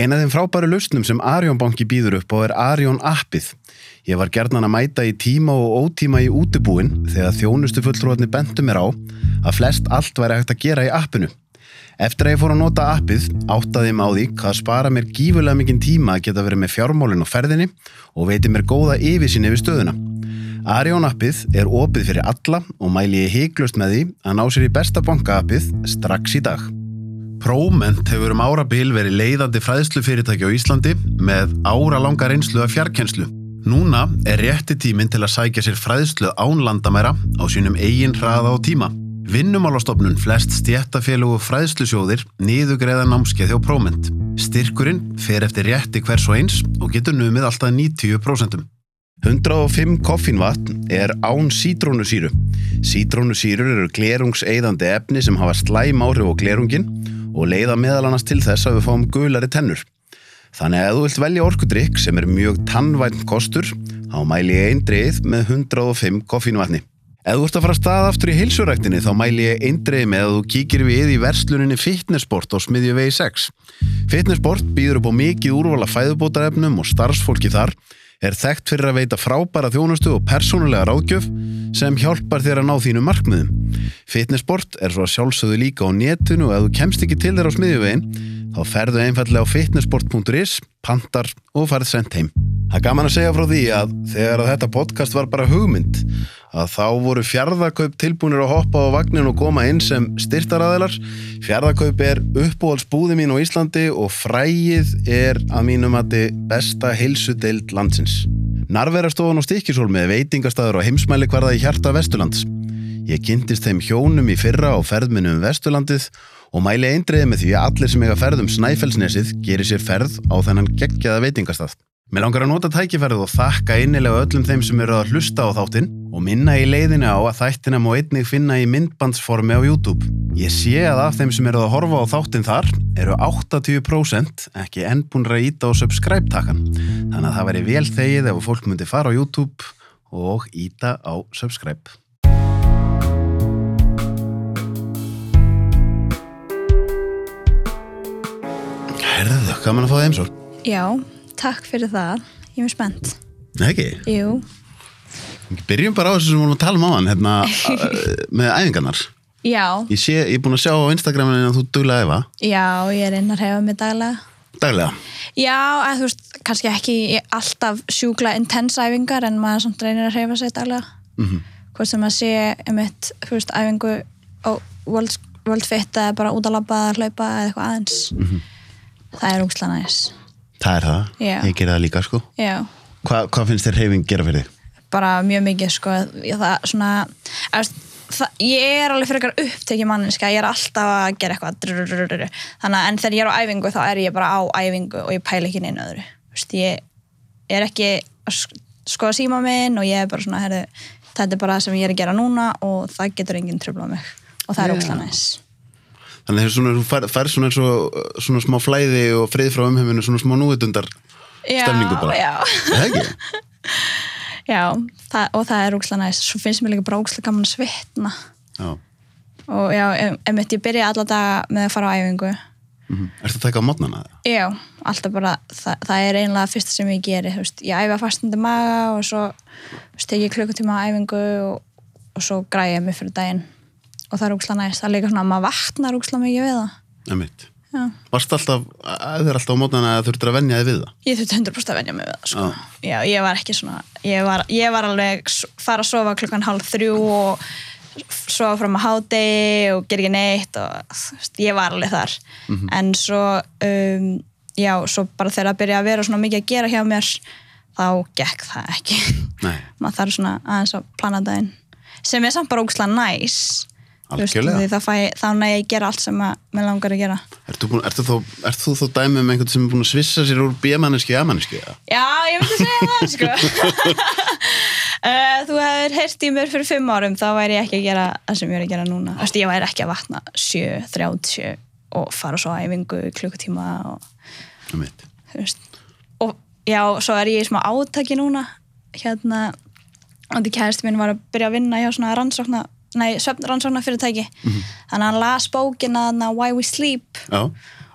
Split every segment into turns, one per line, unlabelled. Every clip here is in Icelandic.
Ein af þeim frábæru lausnum sem Arjón banki býður upp á er Arjón appið. Ég var gerðnan að mæta í tíma og ótíma í útibúin þegar þjónustu fulltrúarnir bentu mér á að flest allt væri hægt að gera í appinu. Eftir að ég fór að nota appið áttaði ég mig á því hvað spara mér gífurlega mikinn tíma að geta verið með fjármálinn á ferðinni og veiti mér góða yfirsinn yfir stöðuna. Arjón appið er opið fyrir alla og mæli ég heiklust með því að ná sér í besta banka appið strax í dag. Próment hefur um árabil verið leiðandi fræðslufyrirtæki á Íslandi með áralanga reynslu af fjarkenslu. Núna er rétti tíminn til að sækja sér fræðslu án landamæra á sínum eigin hraða og tíma. Vinnumálastofnun flest stjættafélug og fræðslusjóðir niðugreða námskeið hjá Próment. Styrkurinn fer eftir rétti hvers og eins og getur numið alltaf 90%. 105 koffínvatn er án sítrónusýru. Sítrónusýrur eru glerungseiðandi efni sem hafa slæm áhrif á glerungin og leiða meðal annars til þess að við fáum gulari tennur. Þannig að ef þú vilt velja orkudrykk sem er mjög tannvænt kostur, þá mæli ég eindreið með 105 koffínvatni. Ef þú ert að fara að staða aftur í heilsuræktinni þá mæli ég eindreið með að þú kíkir við í versluninni Fitnessport á smiðju vegi 6. Fitnessport býður upp á mikið úrvala fæðubótarefnum og starfsfólki þar er þekkt fyrir að veita frábæra þjónustu og persónulega ráðgjöf sem hjálpar þér að ná þínu markmiðum. Fitnessport er svo að sjálfsögðu líka á netinu og ef þú kemst ekki til þér á smiðjuvegin þá ferðu einfallega á fitnessport.is, pantar og farið sendt heim. Það er gaman að segja frá því að þegar að þetta podcast var bara hugmynd að þá voru fjárðakaup tilbúinir að hoppa á vagnin og koma inn sem styrtaræðilar. Fjárðakaup er uppbúhalsbúði mín á Íslandi og frægið er að mínum að þið besta heilsudeild landsins. Narverastofan á Stikisólmi er veitingastæður og heimsmæli hverða í hjarta Vesturlands. Ég kynntist þeim hjónum í fyrra á ferðminu um Vesturlandið og mæli eindriði með því að allir sem eiga ferð um Snæfellsnesið gerir sér ferð á þennan geggjaða veitingastað. Mér langar að nota tækifærið og þakka innilega öllum þeim sem eru að hlusta á þáttinn og minna í leiðinu á að þættina má einnig finna í myndbandsformi á YouTube. Ég sé að af þeim sem eru að horfa á þáttinn þar eru 80% ekki enn búin að íta á subscribe-takkan. Þannig að það væri vel þegið ef fólk myndi fara á YouTube og íta á subscribe. Herðu, gaman að fá það heimsór.
Já, takk fyrir það. Ég er spennt.
Nei ekki?
Jú,
Byrjum bara á þessu sem við vorum að tala um á hann hérna, með æfingarnar.
já,
Ég sé, ég er búin að sjá á Instagraminu að þú duglega æfa.
já, ég er inn að reyfa mig daglega.
Daglega.
Já, að þú veist, kannski ekki alltaf sjúkla intense æfingar en maður samt reynir að reyfa sig daglega.
Mm
Hvort sem að sé um eitt, þú veist, æfingu á World, world Fit eða bara út að labba hlaupa eða eitthvað aðeins. Það er úkslega næs.
Það er það.
Já.
Ég ger það líka, sko.
Já.
Hva, hvað finnst þér hreyfing gera fyrir þig?
bara mjög mikið sko ég, það, svona, að, það, ég er alveg fyrir eitthvað upptekið manninska ég er alltaf að gera eitthvað drrrrrrr. þannig að en þegar ég er á æfingu þá er ég bara á æfingu og ég pæla ekki neina öðru Vist, ég er ekki að sk- skoða síma minn og ég er bara svona herri, þetta er bara það sem ég er að gera núna og það getur enginn tröflað mig og það er
Já.
ókslega næs
Þannig að svona, þú fær, fær svona, eins og, svona smá flæði og frið frá umheiminu, svona smá núvitundar stemningu bara.
já,
Er
já það, og það er ókslega næs. Svo finnst mér líka bara ókslega gaman að svitna.
Já.
og já, ef, ef mitt ég byrja alla daga með að fara á æfingu.
Mm Ertu að taka á mótnana?
Já, alltaf bara, það, það er einlega það fyrsta sem ég geri, þú veist, ég æfa fastandi maga og svo, þú veist, tek ég klukkutíma á æfingu og, og svo ég mig fyrir daginn og það er úkslega næst, það er líka svona að maður vaknar úkslega mikið við það.
Emitt.
Já,
Varst alltaf, þér alltaf á mótnana að þurftir að venja þig við það?
ég þurfti 100% að venja mig við það, sko. Já, ég var ekki svona, ég var, ég var alveg fara að sofa klukkan hálf þrjú og sofa fram að hádegi og gera ekki neitt og veist, ég var alveg þar en svo um, já, svo bara þegar að byrja að vera svona mikið að gera hjá mér þá gekk það ekki
Nei.
maður þarf svona aðeins að plana daginn sem er samt bara ógslag næs
Algjörlega.
því þá, fæ, þá næ ég að gera allt sem að mér langar að gera
Ertu, þó, ertu þú þó dæmi um einhvern sem er búin að svissa sér úr B-manneski í A-manneski?
Já, ég myndi segja það, sko. uh, þú hefur heyrt í mér fyrir fimm árum, þá væri ég ekki að gera það sem ég er að gera núna. Þú veist, ég væri ekki að vakna 7, 30 og fara svo æfingu klukkutíma og,
Emitt.
þú veist. Og já, svo er ég í smá átaki núna, hérna, og því kæðist minn var að byrja að vinna hjá svona rannsókna, nei, svefnrannsókna fyrirtæki. Þannig að hann las bókina Why We Sleep.
Já.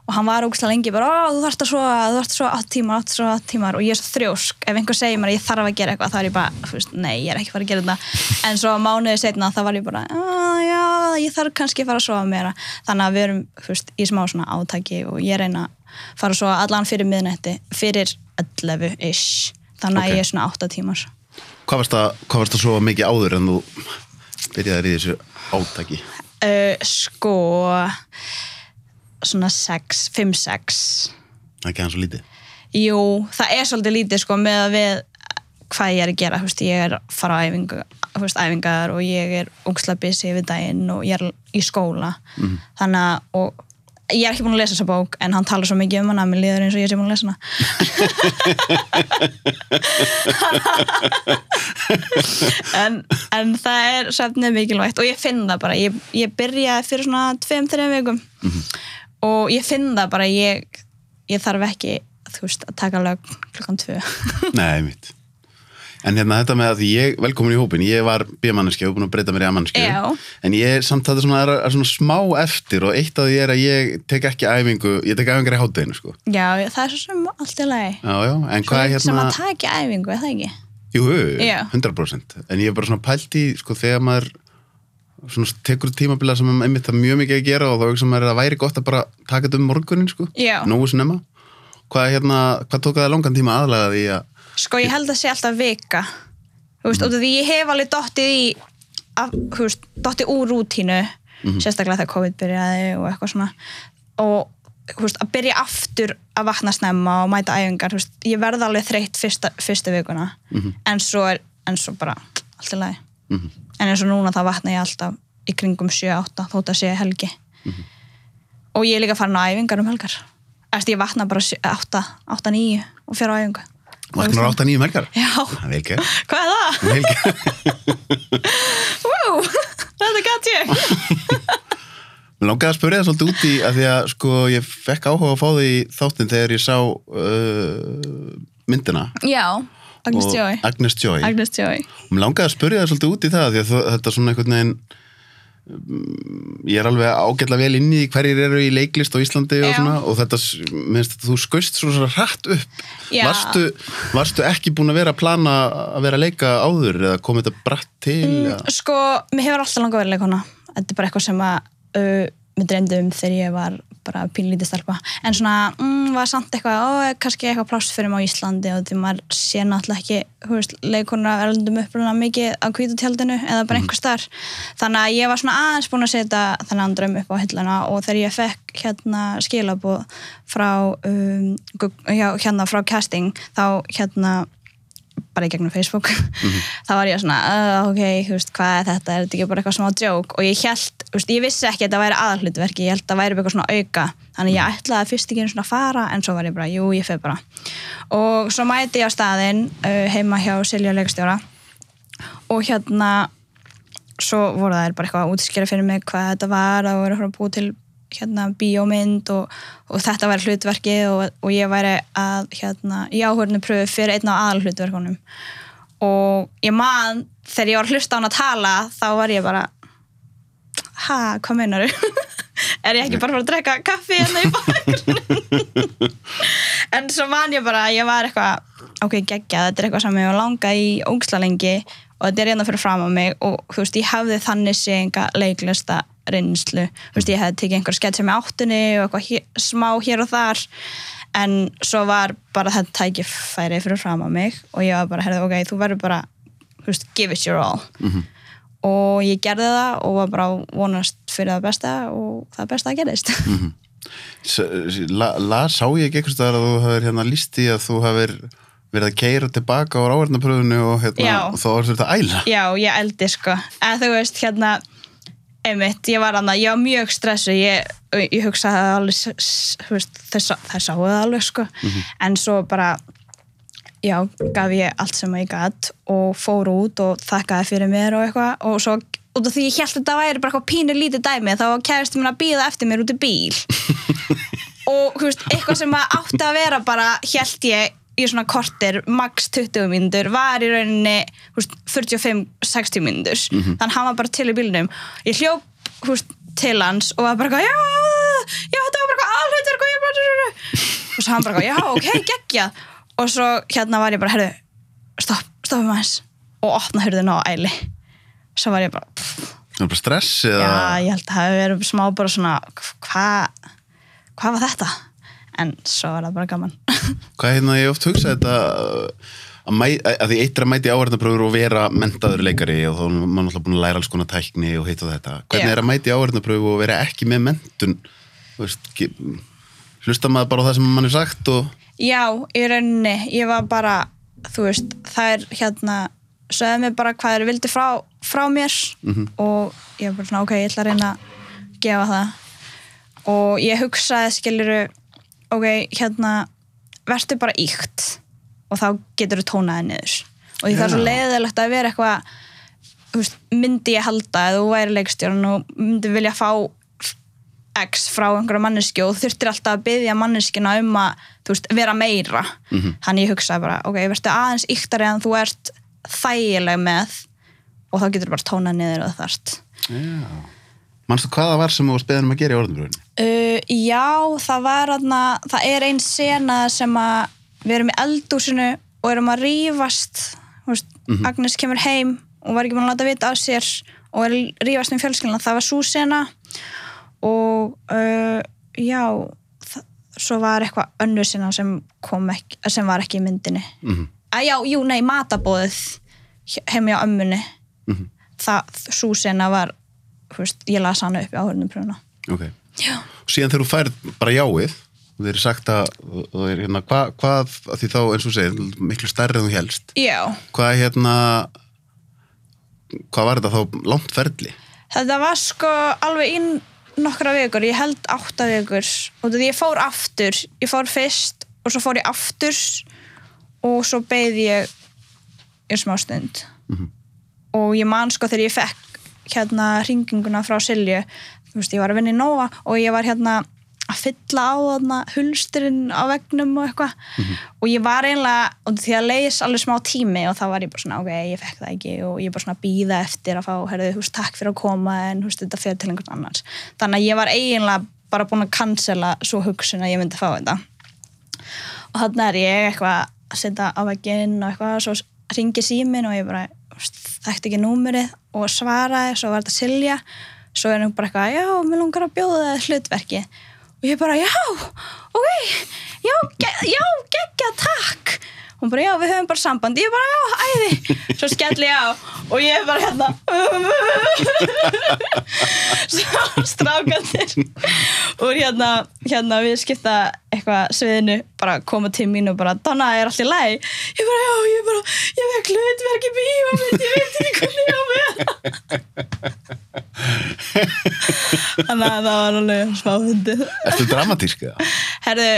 og hann var ógæslega lengi bara, þú þarfst að svo, þú þarfst að svo 8 tímar, 8 svo 8 tímar. Og ég er svo þrjósk. Ef einhver segir mér að ég þarf að gera eitthvað þá er ég bara, veist, nei, ég er ekki að fara að gera þetta. En svo mánuði setna þá var ég bara "Ah, já, ég þarf kannski að fara að sofa meira. Þannig að við erum, veist, í smá svona átaki og ég reyna að fara að sofa allan fyrir miðnætti, fyrir 11-ish, þannig að
Ok.
ég er svona 8 tímar.
Hvað varst að, hvað varst að sofa mikið áður en þú byrjaði í þessu átaki?
uh, sko svona 6, 5-6
Það er ekki hans svo lítið.
Jú, það er svolítið lítið sko með að við hvað ég er að gera, veist, ég er að fara á æfingu, veist, æfingar og ég er ógslag busy við daginn og ég er í skóla þannig að, og ég er ekki búin að lesa þessa bók en hann talar svo mikið um hana að mér líður eins og ég sé búin að lesa hana. En, en það er svefnið mikilvægt og ég finn það bara, ég, ég byrjaði fyrir svona 2-3 vikum og ég finn það bara ég, ég þarf ekki veist, að taka lög klukkan 2
Nei, mitt. En hérna þetta með að ég, velkomin í hópin, ég var B-manneski og búin að breyta mér í A-manneski. En ég er samt að það svona, er, er svona smá eftir og eitt af því er að ég tek ekki æfingu, ég tek æfingar í hátteginu, sko.
Já, það er svo sem allt í lagi
Já, já, en hvað er
sem
hérna...
að taka æfingu, er það ekki?
Jú,
Já.
100%. En ég er bara svona pælt í, sko, þegar maður svona tekur tímabila sem er einmitt það mjög mikið að gera og þá hugsa maður að það væri gott að bara taka þetta um morgunin, sko. Er.
Sko, ég held að sé alltaf vika. Þú veist, mm. því ég hef alveg dottið í að, þú veist, dottið úr rútínu sérstaklega þegar COVID byrjaði og eitthvað svona. Og þú veist, að byrja aftur að vakna snemma og mæta æfingar þú veist, ég verði alveg þreytt fyrsta, fyrstu vikuna. En svo er, en svo bara allt í lagi.
Mhm.
en eins og núna þá vakna ég alltaf í kringum 7-8 þótt að sé helgi. Og ég er líka farin á æfingar um helgar. Eftir, ég vakna bara 8-9 og fer á æfingu
Vaknar átta nýjum helgar?
Já,
Það er vel gert.
hvað er það?
Gert.
Wow, þetta gæti ég
Mér langaði að spyrja það svolítið út í að því að sko ég fekk áhuga að fá því þáttinn þegar ég sá uh, myndina
Já, Agnes Joy
Agnes Joy.
Agnes Joy
mér langaði að spyrja það svolítið út í það því að þetta svona einhvern veginn ég er alveg ágætlega vel inn í hverjir eru í leiklist á Íslandi og svona og þetta, minnst þetta þú skaust svona hratt upp. Varstu, varstu ekki búin að vera að plana að vera að leika áður eða komið þetta bratt til eða?
Sko, mér hefur alltaf langað verið leikona Þetta er bara eitthvað sem að uh, mér dreymdi um þegar ég var bara pínlítið stelpa. En svona, mm, var samt eitthvað kannski eitthvað pláss fyrir mig á Íslandi? Og því maður sé náttúrulega ekki þú veist, leikona erlendum uppruna mikið á hvítutjaldinu eða bara einhver starf þannig að ég var svona aðeins búin að setja þennan draum upp á hilluna og þegar ég fekk hérna skilabóð frá um, hérna frá casting þá hérna bara í gegnum Facebook þá var ég svona, uh, ok, þú veist, hvað er þetta? Er þetta ekki bara eitthvað smá djók og ég held, veist, ég vissi ekki að þetta væri aðalhlutverki ég held að það væri eitthvað svona auka. Þannig ég ætlaði fyrst ekki einu svona að fara en svo var ég bara, jú, ég fyrir bara. Og svo mæti ég á staðinn uh, heima hjá Silja leikstjóra. Og hérna svo voru þær bara eitthvað að útskýra fyrir mig hvað þetta var að voru að búið til hérna bíómynd og, og þetta væri hlutverkið og, og ég væri að hérna í áhörnu pröfu fyrir einn á aðal hlutverkunum og ég man þegar ég var að hlusta á hann að tala þá var ég bara ha, hvað meinar er ég ekki bara að drekka kaffi hérna í bakgrunum en svo man ég bara að ég var eitthvað ok, geggja, þetta er eitthvað sem ég var langa í ógsla lengi og þetta er hérna fyrir fram á mig og þú veist, ég hafði þannig sé enga leiklista reynslu, þú veist, ég hefði tekið einhver skett sem í áttunni og eitthvað hér, smá hér og þar. En svo var bara þetta tækifæri fyrir fram á mig og ég var bara, herði, ok, þú verður bara þú veist, give it your all og ég gerði það og var bara að vonast fyrir það besta og það besta að gerðist
S- La, la, sá ég ekki eitthvað að þú hefur hérna líst í að þú hefur verið að keira tilbaka á ráðarnapröfunu og, hérna, og þá er þetta að æla?
Já, ég eldi sko. En þú veist, hérna einmitt, ég var annað, ég var mjög stressu ég, ég hugsaði að alveg veist, þess, þess sáu það alveg sko. En svo bara já, gaf ég allt sem ég gætt og fór út og þakkaði fyrir mér og eitthvað. Og svo út af því ég held að þetta væri bara eitthvað pínur lítið dæmi þá kæristum minn að býða eftir mér út í bíl. Og veist, eitthvað sem átti að vera bara held ég í svona kortir, max 20 mínútur var í rauninni þú veist, 45-60 mínútur. Þannig að hann var bara til í bílnum. Ég hljóp þú veist, til hans og var bara já, já, þetta var bara alhautur og svo hann bara, já, ok, geggja og svo hérna var ég bara, herðu stopp, stoppum aðeins og opna hurðina á æli svo var ég bara,
Það er bara stress eða...
já, ég held að það hefur verið smá bara svona, hvað hvað var þetta? en svo var það bara gaman
Hvað hérna, ég oft hugsað þetta að, mæ, að því eitt að mæti áhverðnapröfur og vera mentaður leikari og þá er maður alltaf búin að læra alls konar tækni og hitt og þetta. Hvernig
Já.
er að mæti áhverðnapröfu og vera ekki með mentun? Veist, hlusta maður bara á það sem mann er sagt og...
Já, í rauninni, ég var bara þú veist, er hérna sögðu mér bara hvað þeir vildi frá, frá mér og ég var bara svona, ok, ég ætla að reyna að gefa það. Og ég hugsaði skiluru ok, hérna verður bara íkt og þá getur þú tónaði niður. Og því það er svo leiðilegt að vera eitthvað myndi ég halda eða þú væri leikstjórn og myndi vilja fá X frá einhverja manneski og þurftir alltaf að byggja manneskina um að veist, vera meira. Þannig ég hugsaði bara, ok, verður aðeins yktari en þú ert þægileg með og þá getur þú bara tónað niður og þarft.
Já. Manstu hvað það var sem þú varst beðin um að gera í orðinbröðinni?
uh, Já, það var aðna, það er ein sena sem að við erum í eldúsinu og erum að rífast þú veist, Agnes kemur heim og var ekki búin að láta vita af sér og er að rífast um fjölskyldina, það var svo sena og uh, já það, svo var eitthvað önnur sena sem kom ekki, sem var ekki í myndinni
Mm
að já, jú, nei, matabóðið heim hjá ömmunni
Mhm.
það, svo sena var veist, ég las hana upp í áhörnum pröfuna
Ok.
já
síðan þegar þú færð bara jáið þeir eru sagt að, þeir eru hérna, hvað, að því þá eins og þú segir, miklu stærri en þú helst.
Já,
Hvað hérna, hvað var þetta þá langt ferli?
þetta var sko alveg inn nokkra vikur, ég held átta vikur. Og því ég fór aftur. Ég fór fyrst og svo fór ég aftur og svo beið ég í smá stund. Og ég man sko þegar ég fekk hérna hringinguna frá Silju. Þú veist, ég var að vinna í Nova og ég var hérna að fylla á þarna hulsturinn á vegnum og eitthvað. Og ég var einlega, og því að leiðis alveg smá tími og þá var ég bara svona, ok, ég fekk það ekki og ég bara svona býða eftir að fá herðu, veist, takk fyrir að koma en veist, þetta fyrir til einhvern annars. Þannig að ég var eiginlega bara búin að cancela svo hugsun að ég myndi fá þetta. Og þannig er ég eitthvað að setja á vegginn og eitthvað svo ringi símin og ég bara þekkti ekki númerið og svaraði svo var þetta Silja. Svo er hún bara eitthvað, já, mér langar að bjóða það hlutverki og ég bara, já, ok já, ge já, geggja, takk hún bara, já, við höfum bara samband ég bara, já, æði, svo skelli ég á og ég er bara hérna svo strákandir og hérna, hérna við skipta eitthvað sviðinu bara koma til mín og bara Donna, er allt í lagi? Ég bara, já, ég bara ég vekk hlutverk í bíómynd, ég veit ekki hvernig ég á með þannig að það var alveg smá fyndið
Ertu dramatísk eða?
herðu,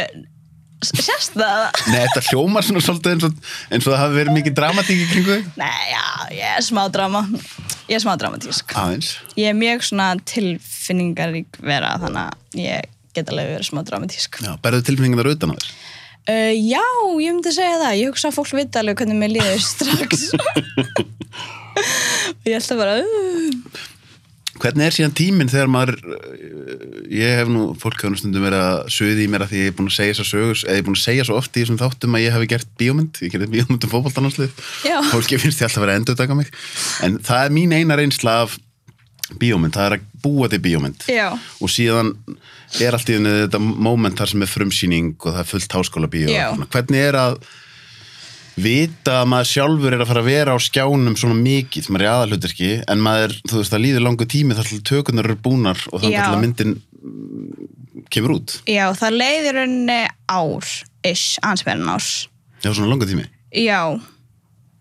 sérst það?
Nei, þetta hljómar svona svolítið eins og, eins og það hafi verið mikið dramatík í kringu þig.
Nei, já, ég er smá drama ég er smá dramatísk
Aðeins.
ég er mjög svona tilfinningarík vera þannig að ég get alveg verið smá dramatísk
Já, berðu tilfinningar utan á þér.
uh, Já, ég myndi segja það ég hugsa að fólk vita alveg hvernig mér líður strax ég ætla bara uh,
Hvernig er síðan tíminn þegar maður, uh, ég hef nú, fólk hefur stundum verið að söði í mér að því ég er búin að segja að sögus, eða ég er búin að segja svo oft í þessum þáttum að ég hef gert bíómynd, ég gerði bíómynd um fótboltananslið,
Já.
fólki finnst ég alltaf að vera að endur taka mig, en það er mín eina reynsla af bíómynd, það er að búa til bíómynd.
Já,
og síðan er allt í þetta moment þar sem er frumsýning og það er fullt háskóla bíó, hvernig er að vita að maður sjálfur er að fara að vera á skjánum svona mikið, maður er aðalhuturki en maður, þú veist, það líður langu tími þar til tökunar eru búnar og þannig að myndin mm, kemur út.
Já, það leiðir henni ár ish, en árs.
Já, svona langu tími.
Já,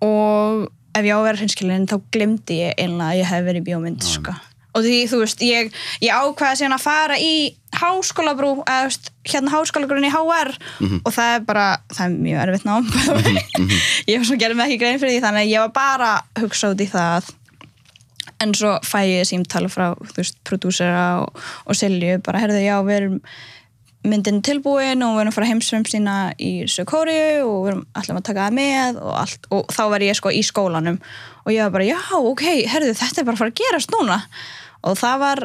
og ef ég á að vera hreinskilin þá glemdi ég einlega að ég hef verið í bíómynd sko. Og því þú veist, ég, ég ákvaði síðan að fara í háskólabrú eða veist, hérna háskólagrunni HR og það er bara, það er mjög erfitt nám ég var svo gerði mig ekki grein fyrir því þannig að ég var bara að hugsa út í það. En svo fæ ég símtala frá þú veist, prodúsera og, og Silju bara, herðu, já, við erum myndin tilbúin og við erum að fara heimsfram sína í Sökóriu og við erum allir að taka það með og, allt, og þá var ég sko í skólanum. Og ég var bara, já, ok, herðu, þetta er bara að fara að gerast núna og það var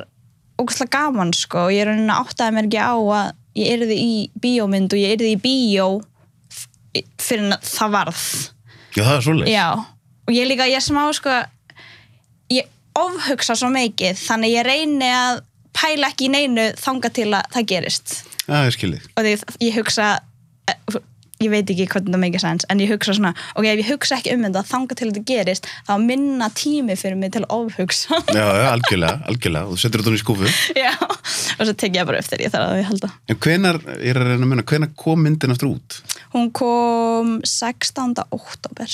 ógæslega gaman sko og ég er raunin að áttaði mér ekki á að ég yrði í bíómynd og ég yrði í bíó fyrir það varð
Já, það er svoleiðis.
já, og ég líka, ég smá sko ég ofhugsa svo mikið þannig ég reyni að pæla ekki í neinu þanga til að það gerist
Já, ég skilði.
og því ég hugsa eh, ég veit ekki hvernig það mikið sens en ég hugsa svona, ok, ef ég hugsa ekki um þetta þanga til þetta gerist, þá minna tími fyrir mig til að ofhugsa
Já, já, algjörlega, algjörlega. Þú setur þetta í skúfu.
já, og svo tek ég bara eftir ég þarf að ég held að
En hvenar, ég er að reyna að menna, hvenar kom myndin aftur út?
hún kom 16. oktober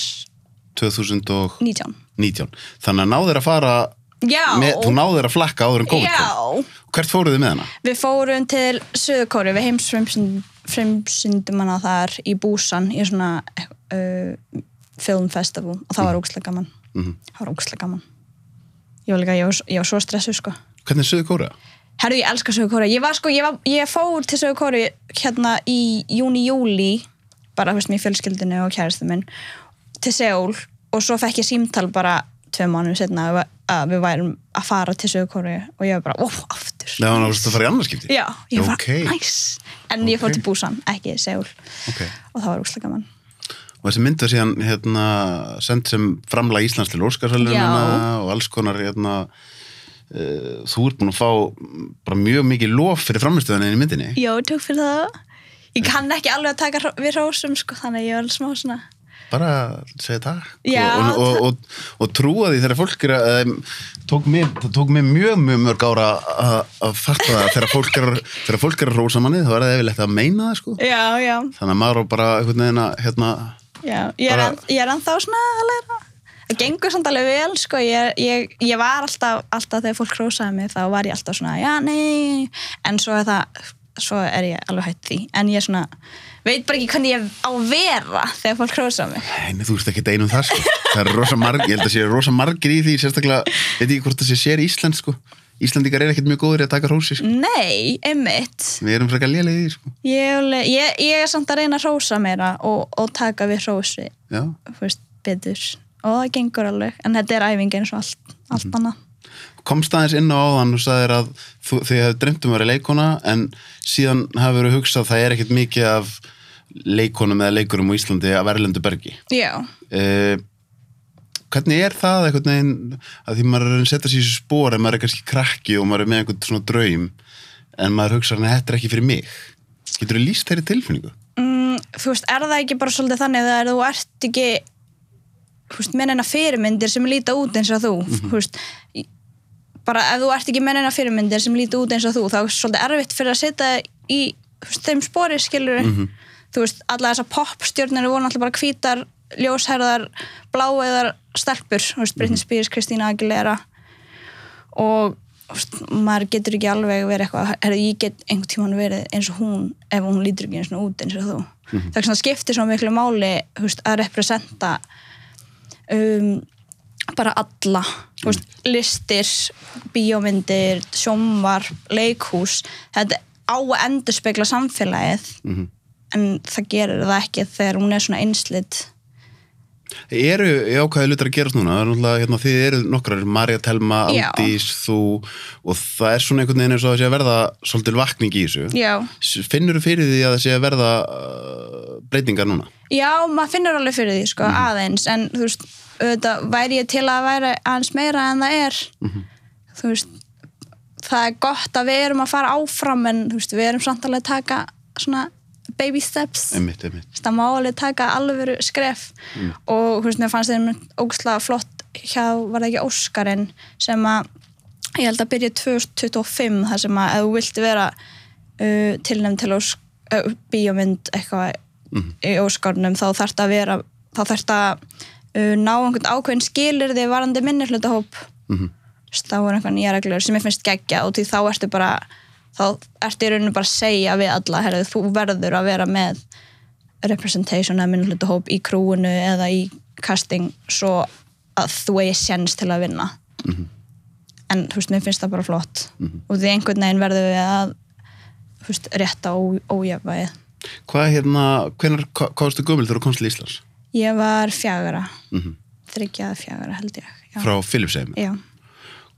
2019.
19
Þannig að náður að fara,
já,
með, þú náður að flakka áður en COVID kom.
já
Hvert fóruð þið með hana?
Við fórum til Suðurkóri, við heimsfremsundum hana þar í Búsan í svona uh, filmfestival og það var ógslag gaman.
Mhm.
Það var ógslag gaman. Ég var líka, ég var, ég var svo stressuð sko.
Hvernig er Suður Kóra?
Herru, ég elska Suðurkóri. Ég var sko, ég, var, ég fór til Suðurkóri hérna í júni-júli, bara, þú veist, mér fjölskyldinu og kæristu minn, til Seúl og svo fekk ég símtal bara tvei mánuðum setna að við- værum að fara til Suðurkóri og ég var bara, ó, aftur.
Já, varst að fara í annarskipti?
Já, ég var
Ok.
bara, nice. En ég fór til Búsan, ekki Seúl.
Ok.
Og það var úrslega gaman.
Og þessi mynd var síðan hérna, send sem framlag Íslands til Óskarsvælunina
Já.
og alls konar hérna, uh, þú ert búin að fá bara mjög mikið lof fyrir framistöðunni í myndinni.
Jó, tök fyrir það. Ég kann ekki alveg að taka við rósum, sko, þannig að ég var alveg smá svona.
Bara segja takk
Já,
og, og, og, og trúa því þegar fólk er að það tók mér mjög, mjög mörg ára að- fatta það þegar fólk er, þegar fólk er að rósa manni þá er það efilegt að meina það sko
Já, já,
þannig að maður bara hérna,
já. Ég er,
Bara-
er ennþá svona að læra. Það gengur samt alveg vel, sko. Ég, ég, ég var alltaf, alltaf þegar fólk rósaði mig, þá var ég alltaf svona, já, nei. En svo er það, svo er ég alveg hætt því. En ég svona, veit bara ekki hvernig ég á vera þegar fólk rósaði mig.
Nei, þú veist ekki einum það sko. Það er rosa margir, ég held að sé rosa margir í því, sérstaklega, veit ekki hvort það sé sér Ísland sko. Íslandingar er ekkert mjög góður í að taka rósi sko.
Nei, einmitt.
Við erum frekar lélegið í því sko.
Ég, ég, ég er samt að reyna að rósa meira og, og taka við rósi
Já.
þú veist, betur og það gengur alveg, en þetta er æfing eins og allt, allt
Mhm.
annað
Komst aðeins inn á áðan og sagðir að þú, þið hefur dreymt um að vera leikona en síðan hafur verið hugsað að það er ekkert mikið af leikonum eða leikurum á Íslandi af erlendu bergi.
Já,
Uh, hvernig er það einhvern veginn að því maður er að að setja sér í spór en maður er kannski krakki og maður er með einhvern svona draum en maður hugsa að þetta er ekki fyrir mig getur þú líst þeirri tilfinningu?
mm, þú veist, er það ekki bara svolítið þannig að þú ert ekki veist, með neina fyrirmyndir sem líta út eins og þú þú veist í- bara ef þú ert ekki með neina fyrirmyndir sem líta út eins og þú þá er svolítið erfitt fyrir að setja í veist, þeim spori skilur þú veist, alla þessar popstjörnir voru alltaf bara hvítar, ljósherðar bláeðar stelpur þú veist, Britney Spears, Christina Aguilera. Og veist, maður getur ekki alveg verið eitthvað herri, ég get einhvern tímann verið eins og hún ef hún lítur ekki eins og út eins og þú. Það er svona skiptir svo miklu máli veist, að representa um, bara alla þú veist, listir, bíómyndir sjómvar, leikhús þetta á að endurspegla samfélagið en það gerir það ekki þegar hún er svona einslit
Eru jákvæði lutar að gerast núna? Náttúrulega, hérna, þið eru nokkrar, Marja Telma. Aldís, þú og það er svona einhvern veginn eins og það sé að verða svolítil vakning í þessu.
já,
Finnur þú fyrir því að það sé að verða uh, breytingar núna?
Já, maður finnur alveg fyrir því, sko, aðeins, en þú veist, auðvitað væri ég til að væri aðeins meira en það er. Þú veist, það er gott að við erum að fara áfram, en veist, við erum samt alveg að taka svona baby steps.
Einmitt, einmitt.
Það má alveg taka alvöru skref og þú veist, mér fannst þeim ógslag flott hjá, var það ekki Óskarinn sem að, ég held að byrja 2025, þar sem að ef þú vilti vera uh, tilnæm til Ósk, uh, bíómynd eitthvað í Óskarnum, þá þarf það að vera þá þarf það að ná einhvern ákveðin skilir því varandi minni hlutahóp
Mhm.
þá er einhvern nýja reglur sem ég finnst geggja og því þá ertu bara þá ertu í rauninu bara að segja við alla herrið, þú verður að vera með representation eða minnhlutahóp í krúinu eða í casting svo að þú eigi sjens til að vinna. En þú veist, mér finnst það bara flott. Og því einhvern veginn verður við að þú veist, rétta ó, ójafvæði
Hvað hérna, hvað varstu gömul þegar þú komst til Íslands?
Ég var fjagara
Mm
þryggjað fjagara held ég já,
Frá Filipsheim?
já.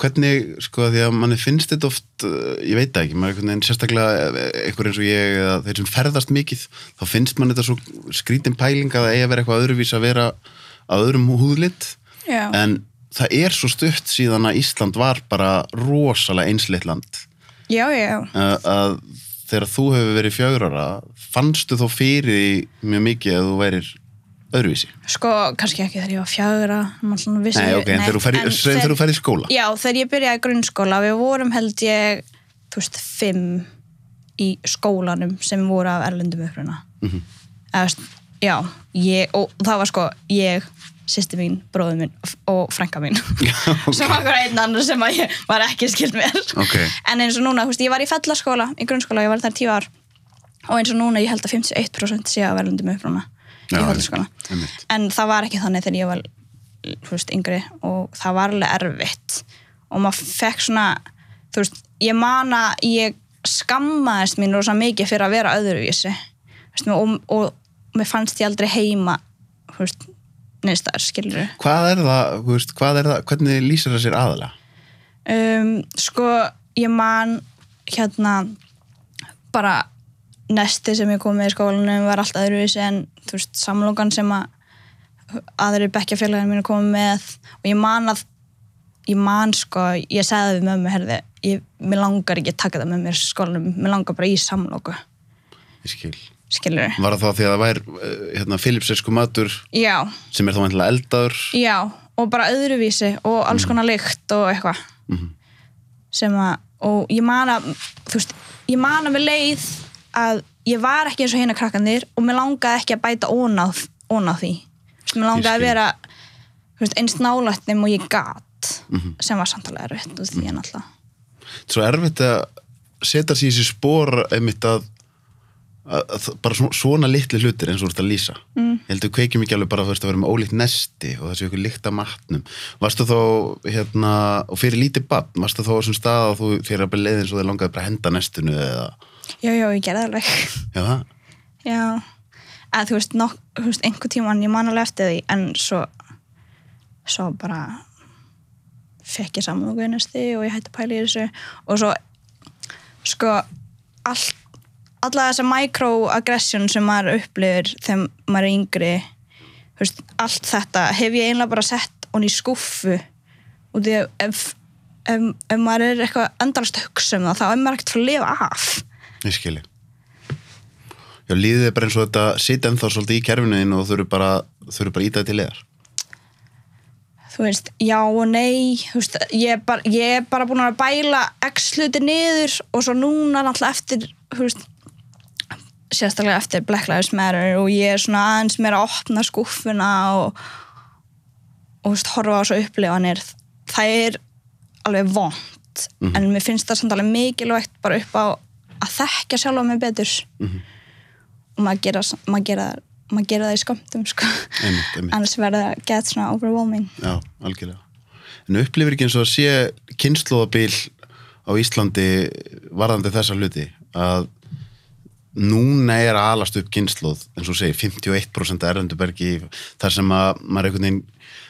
hvernig, sko, því að manni finnst þetta oft, uh, ég veit ekki, maður veginn sérstaklega eh, einhver eins og ég eða þeir sem ferðast mikið, þá finnst mann þetta svo skrítin pæling að það eigi að vera eitthvað öðruvís að vera að öðrum húðlit
Já.
en það er svo stutt síðan að Ísland var bara rosalega einsleitt land
já, já,
að, að þegar þú hefur verið fjögur ára fannstu þó fyrir mjög mikið að þú værir öðruvísi.
Sko, kannski ekki þegar ég var fjagra
Nei, ok, en þegar þú ferð í skóla.
Já, þegar ég byrjaði grunnskóla, við vorum held ég, þú veist, fimm í skólanum sem voru af erlendum uppruna.
Mhm.
Eða, veist, já, ég, og það var sko ég, sýsti mín, bróður minn og frænka mín. Sem var einn annar sem að ég var ekki skild með
Ok.
en eins og núna, þú veist, ég var í fellaskóla í grunnskóla, ég var þar tíu ár. Og eins og núna ég held að 51% sé af erlendum uppruna í
einmitt.
en það var ekki þannig þegar ég var veist, yngri og það var alveg erfitt og maður fekk svona þú veist, ég man að ég skammaðist mín rosa mikið fyrir að vera öðruvísi veist, og, og mér fannst ég aldrei heima þú veist, neðstar, skilur
Hvað er það, veist, hvað er það, hvernig lýsir það sér aðalega?
um, sko, ég man hérna bara nesti sem ég kom með í skólanum var allt öðruvísi en þú veist, samlokan sem að aðrir bekkjafélagin mínu komið með. Og ég man að ég man sko, ég segði við mömmu herði, ég, mér langar ekki að taka það með mér skólanum, mér langar bara í samloku.
Ég skil.
skilur
Var það þá því að það vær uh, hérna, Filipsesku matur
já,
sem er þá vantilega eldaður?
Já, og bara öðruvísi og alls konar lykt og eitthvað.
Mhm.
sem að, og ég man að þú veist, ég man að með leið að ég var ekki eins og hérna krakkanir og mér langaði ekki að bæta ónáð, ónáð því. Þú mér langaði að vera þú veist, eins nálættum og ég gat
Mhm.
sem var samtalið erfitt og því ég náttúrulega
Svo erfitt að setja sér í þessi spór einmitt að, að, að bara svona, litli hlutir eins og þú ert að lýsa. Mm. ég held að við kveikjum ekki alveg bara þú veist, að vera með ólíkt nesti og sé ykkur líkt af matnum. Varstu þá hérna og fyrir lítið bann, varstu þá á þessum stað að þú fyrir að byrja leiðin svo þið langaði bara að henda nestinu eða,
já, já, ég gerði alveg.
Já það?
Já, að þú veist, nokk, þú veist einhver tíman ég man alveg eftir því en svo svo bara fekk ég saman og guðnasti og ég hætti að pæla í þessu. Og svo sko allt alla þessa microaggression sem maður upplifir þegar maður er yngri þú veist, allt þetta hef ég einlega bara sett honni í skuffu og því að ef, ef, ef maður er eitthvað endalast að hugsa um það þá er maður ekkert fyrir að lifa af
Ég skilji. Já, líðið er bara eins og þetta sitja ennþá svolítið í kerfinu þínu og þau eru bara, bara ítæði til leðar.
þú veist, já og nei þú veist, ég, er bara, ég er bara búin að bæla x hluti niður og svo núna náttúrulega eftir þú veist, sérstaklega eftir Black Lives Matter og ég er svona aðeins meira að opna skúffuna og, og veist, horfa á svo upplifanir það er alveg vond
Mhm.
en mér finnst það samt alveg mikilvægt bara upp á að þekkja sjálfa mig betur
Mhm.
og maður gera, maður gera, maður gera það í skömmtum sko. Annars verður það get svona overwhelming
Já, algjörlega. En upplifir ekki eins og að sé kynnslóðabil á Íslandi varðandi þessa hluti að núna er að alast upp kynnslóð, eins og þú segir, 51% erlendubergi þar sem að maður einhvern veginn,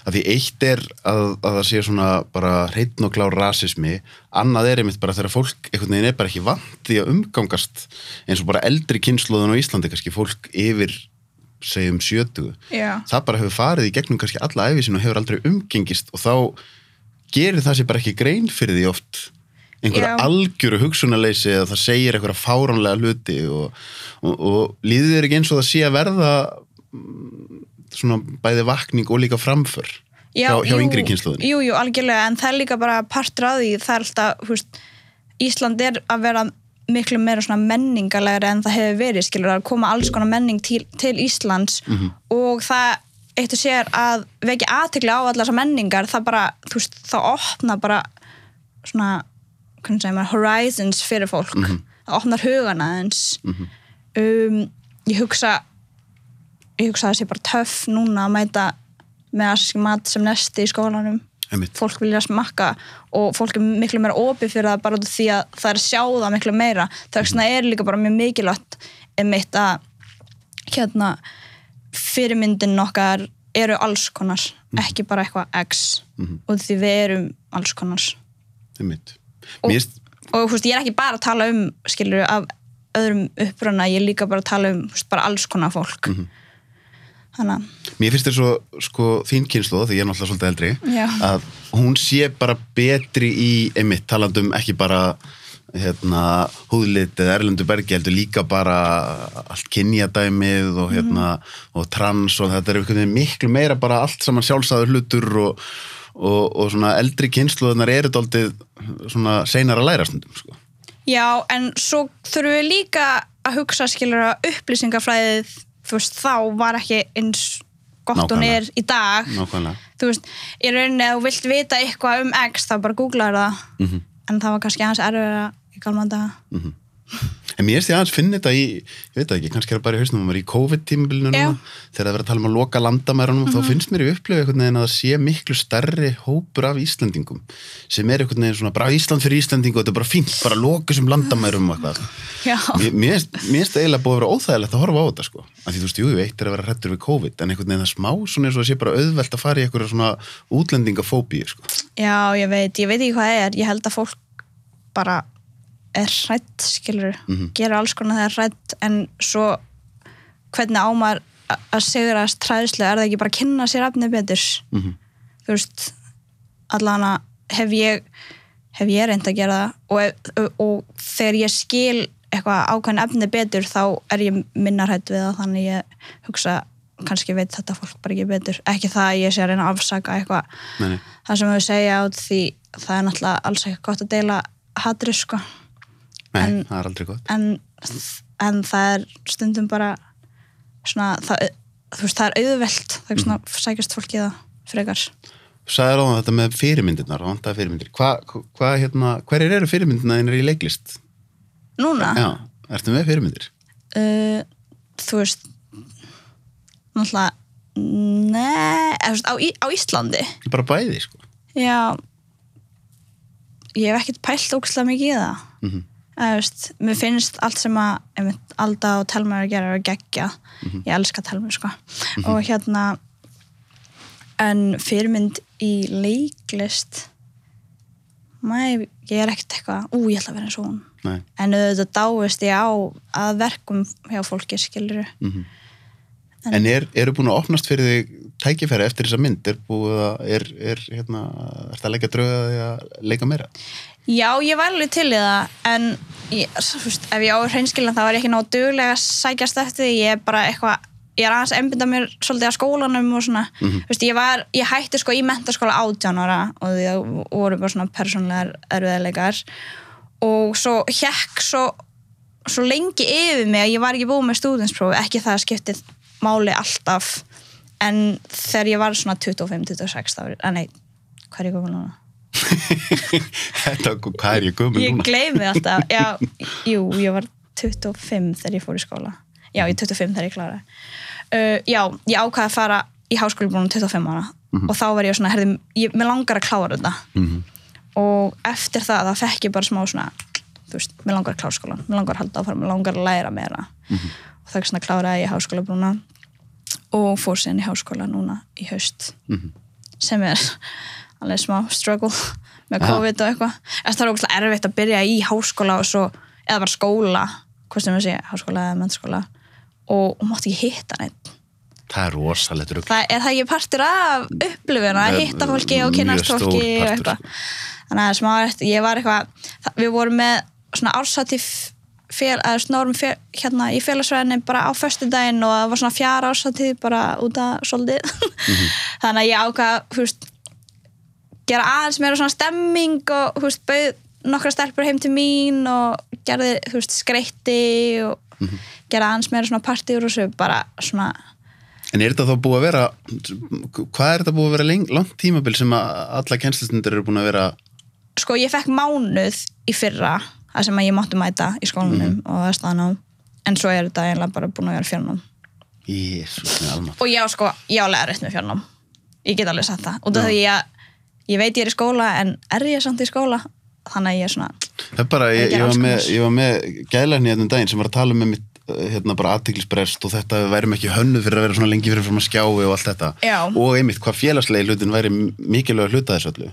að því eitt er að, að það sé svona bara hreitn og klár rasismi, annað er einmitt bara þegar fólk einhvern veginn er bara ekki vant því að umgangast eins og bara eldri kynnslóðun á Íslandi, kannski fólk yfir segjum 70
Já.
það bara hefur farið í gegnum kannski alla æfi sinni og hefur aldrei umgengist og þá gerir það sér bara ekki grein fyrir því oft einhverja
Já.
algjöru hugsunarleysi eða það segir einhverja fáránlega hluti og, og, og líður ekki eins og það sé að verða mm, svona bæði vakning og líka framför hjá, hjá
jú,
yngri kynsluðinni
Jú, jú, algjörlega, en það er líka bara því, það er alltaf, veist Ísland er að vera miklu meira svona menningalegri en það hefur verið skilur að koma alls konar menning til, til Íslands og það eitt og sér að vekja aðtekli á allar þessar menningar, það bara, þú veist, það opna bara svona, maður, horizons fyrir fólk, það opnar hugana eins um, ég hugsa ég hugsa að það sé bara töff núna að mæta með asísk mat sem nesti í skólanum.
Einmitt.
fólk vilja smakka og fólk er miklu meira opið fyrir það bara því að það er að sjá það miklu meira. Þess vegna er líka bara mjög mikilvægt einmitt að hérna fyrirmyndin okkar eru alls konar ekki bara eitthvað X. Og því við erum alls konar
einmitt.
Og-
finnst,
og veist, ég er ekki bara að tala um skilur af öðrum uppruna ég er líka bara að tala um veist, bara alls konar fólk
Mhm.
þannig að
mér finnst þér svo, sko, þín kynslu, því ég er náttúrulega svolítið eldri,
Já.
að hún sé bara betri í, einmitt, talandum ekki bara hérna, húðlit eða erlendu bergi, heldur líka bara allt kynjadæmið og hérna, og trans og þetta er miklu meira bara allt saman sjálfsæður hlutur og, og, og svona eldri kynsluðunar eru daldið svona seinar að læra stundum, sko.
Já, en svo þurfum við líka að hugsa skilur að upplýsingafræðið þú veist, þá var ekki eins gott hún
Nákvæmlega.
er í dag
Nákvæmlega.
þú veist, í rauninni ef þú vilt vita eitthvað um X þá bara googlaður það
Mhm.
en það var kannski aðeins erfiðara í galman daga
En mér ég aðeins finna þetta í, ég veit ekki, kannski er það bara í hausnum, maður er í COVID-tímabilinu
Já.
núna, þegar það verður að tala um að loka landamærunum, þá finnst mér í upplöfu einhvern veginn að það sé miklu stærri hópur af Íslandingum, sem er einhvern veginn svona bara Ísland fyrir Íslandingu og þetta er bara fínt, bara loka þessum landamærum og eitthvað.
Já,
Mér mér mér finnst það eiginlega búið að vera óþægilegt að horfa á þetta, sko. Af því þú veist, jú, jú, eitt er að vera hrættur við COVID, en einhvern veginn það smá svona eins og það sé bara auðvelt að fara í einhverja svona útlendingafóbíu, sko.
já, ég veit, ég veit ekki hvað það er ég held að fólk bara er hrætt, skilur
Mhm.
gera alls konar þegar hrætt en svo hvernig ámar að sigrast træðslu er það ekki bara að kynna sér efnið betur?
Mm
þú veist allan hef ég hef ég reynd að gera það. Og, ef- og þegar ég skil eitthvað ákveðin efni betur þá er ég minna hrætt við það þannig ég hugsa kannski veit þetta fólk bara ekki betur. Ekki það að ég sé að reyna að afsaka eitthvað. Það sem við segja át því það er náttúrulega alls ekki gott að deila hatri sko
Nei,
En-
það er aldrei gott.
en, en það er stundum bara svona það, veist það er auðvelt það er svona sækjast fólki það frekar
Sæður á þetta með fyrirmyndirnar, fyrirmyndir. Hvað, hva, hérna, hverjir eru fyrirmyndirna þínir í leiklist?
núna
Já, ertu með fyrirmyndir?
uh, þú veist náttúrulega Nei, veist, á, á Íslandi
Bara bæði, sko.
Já Ég hef ekkert pælt ógslag mikið í það
Mm
þú veist, Mér finnst allt sem að einmitt, Alda og Telma er að gera er að gegja Ég elska Telma sko. Og hérna en fyrirmynd í leiklist Mæ, ég er ekkert eitthvað ú, ég ætla að vera eins og hún.
Nei.
en auðvitað dáist ég á að verkum hjá fólki skilur
Mm En er, eru búin að opnast fyrir þig tækifæri eftir þessa mynd? Er búið að, er, er, hérna, er það að leggja drauga því að leika meira?
Já, ég var alveg til í það en ég, veist, ef ég á hreinskilin þá var ég ekki nóg duglega að sækjast eftir því ég er bara eitthvað, ég er aðeins að einbynda mér svolítið á skólanum og svona þú veist, ég, var, ég hætti sko í mentaskóla átján ára og því það voru bara svona persónlegar erfiðarleikar og svo hjekk svo, svo lengi yfir mig að ég var ekki búið með stúdinsprófi ekki það að skiptið máli alltaf en þegar ég var svona 25-26 þá, að nei, hvað er ég komið núna?
Þetta, hvað er ég
Ég
núna?
gleymi alltaf, já, jú, ég var 25 þegar ég fór í skóla. Já, ég er 25 þegar ég kláraði. Uh, já, ég ákvaði að fara í háskólabrúnum 25 ára og þá var ég svona, herði, ég, mér langar að klára þetta.
Mhm.
Og eftir það, þá fekk ég bara smá svona, þú veist, mér langar að klára skólan, mér langar að halda áfram, mér langar að læra meira. Og það er svona kláraði ég háskólabrúna og fór síðan í háskóla núna í haust.
Mhm.
sem er alveg smá struggle með. COVID og eitthvað. Það er ógæslega erfitt að byrja í háskóla og svo, eða bara skóla hvað sem við segja, háskóla eða mennskóla og, og mátti ekki hitta neitt
Það er rosalegt rugg.
það, er það ekki partur af upplifun að hitta fólki og kynast fólki og eitthvað. Þannig að smá eftir, ég var eitthvað við vorum með svona ársati fél, eða snorum fél, hérna í félagsvæðinni bara á föstudaginn og það var svona fjara ársati bara út af svolítið. Þannig að ég ákvað veist, gera aðeins meira svona stemming og veist, bauð nokkra stelpur heim til mín og gerði veist, skreitti og gera aðeins meira svona partí úr þessu bara svona
En er þetta þá búið að vera, hvað er þetta búið að vera leng, langt tímabil sem að alla kennslustundir eru búin að vera,
sko ég fekk mánuð í fyrra það sem að ég mátti mæta í skólanum og það staðan á en svo er þetta eiginlega bara búin að vera fjárnám og ég á sko, ég álega rétt með fjárnám ég get alveg sagt það, út af því að ég veit ég er í skóla en er ég samt í skóla? Þannig að ég er svona
Það er bara, ég, ég, var með, ég var með gælarni hérna um daginn sem var að tala með mitt hérna bara aðtiklisbrest og þetta við værum ekki hönnuð fyrir að vera svona lengi fyrir að skjái og allt þetta.
Já.
og einmitt hvað félagslegi hlutin væri mikilvæg hluta þessu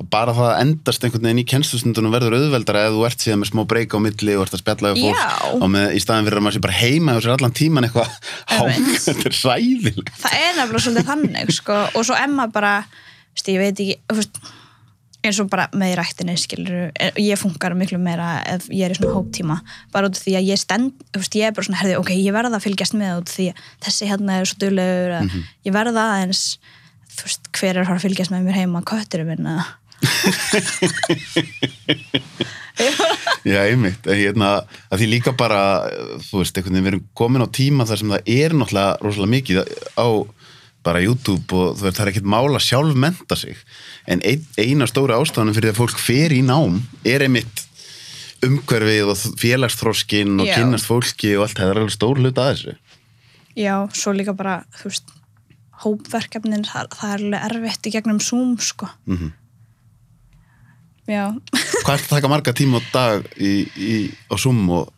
öllu bara það að endast einhvern veginn í kennslustundunum verður auðveldara ef þú ert síðan með smá breyka á milli og ert að spjalla við fólk
Já.
og með, í staðin fyrir að maður sé bara heima og sér allan tíman eitthvað
Einmitt.
þetta er ræðil
það er nefnilega svolítið þannig sko. og svo Emma bara veist, ég veit ekki eins og bara með rættinni skilur, ég funkar miklu meira ef ég er í svona hóptíma bara út af því að ég stend veist, ég er bara svona, herði, ok, ég verða að fylgjast með út því þessi hérna er svo duðlegur mm ég verða aðeins þú veist, hver er að fara að fylgjast með mér heima kötturum minn eða
Já, einmitt, en hérna að því líka bara, þú veist, einhvern veginn við erum komin á tíma þar sem það er náttúrulega rosalega mikið á bara YouTube og þú veist, það er ekkert mála sjálf menta sig, en ein, eina stóra ástafanum fyrir að fólk fer í nám er einmitt umhverfið og félagsþróskin og
Já.
kynnast fólki og allt, það er alveg stór hlut að þessu.
Já, svo líka bara, þú veist hópverkefnin, það, það er alveg erfitt í gegnum Zoom, sko.
Mhm.
Já.
Hvað er það að taka marga tíma á dag í, í, á Zoom og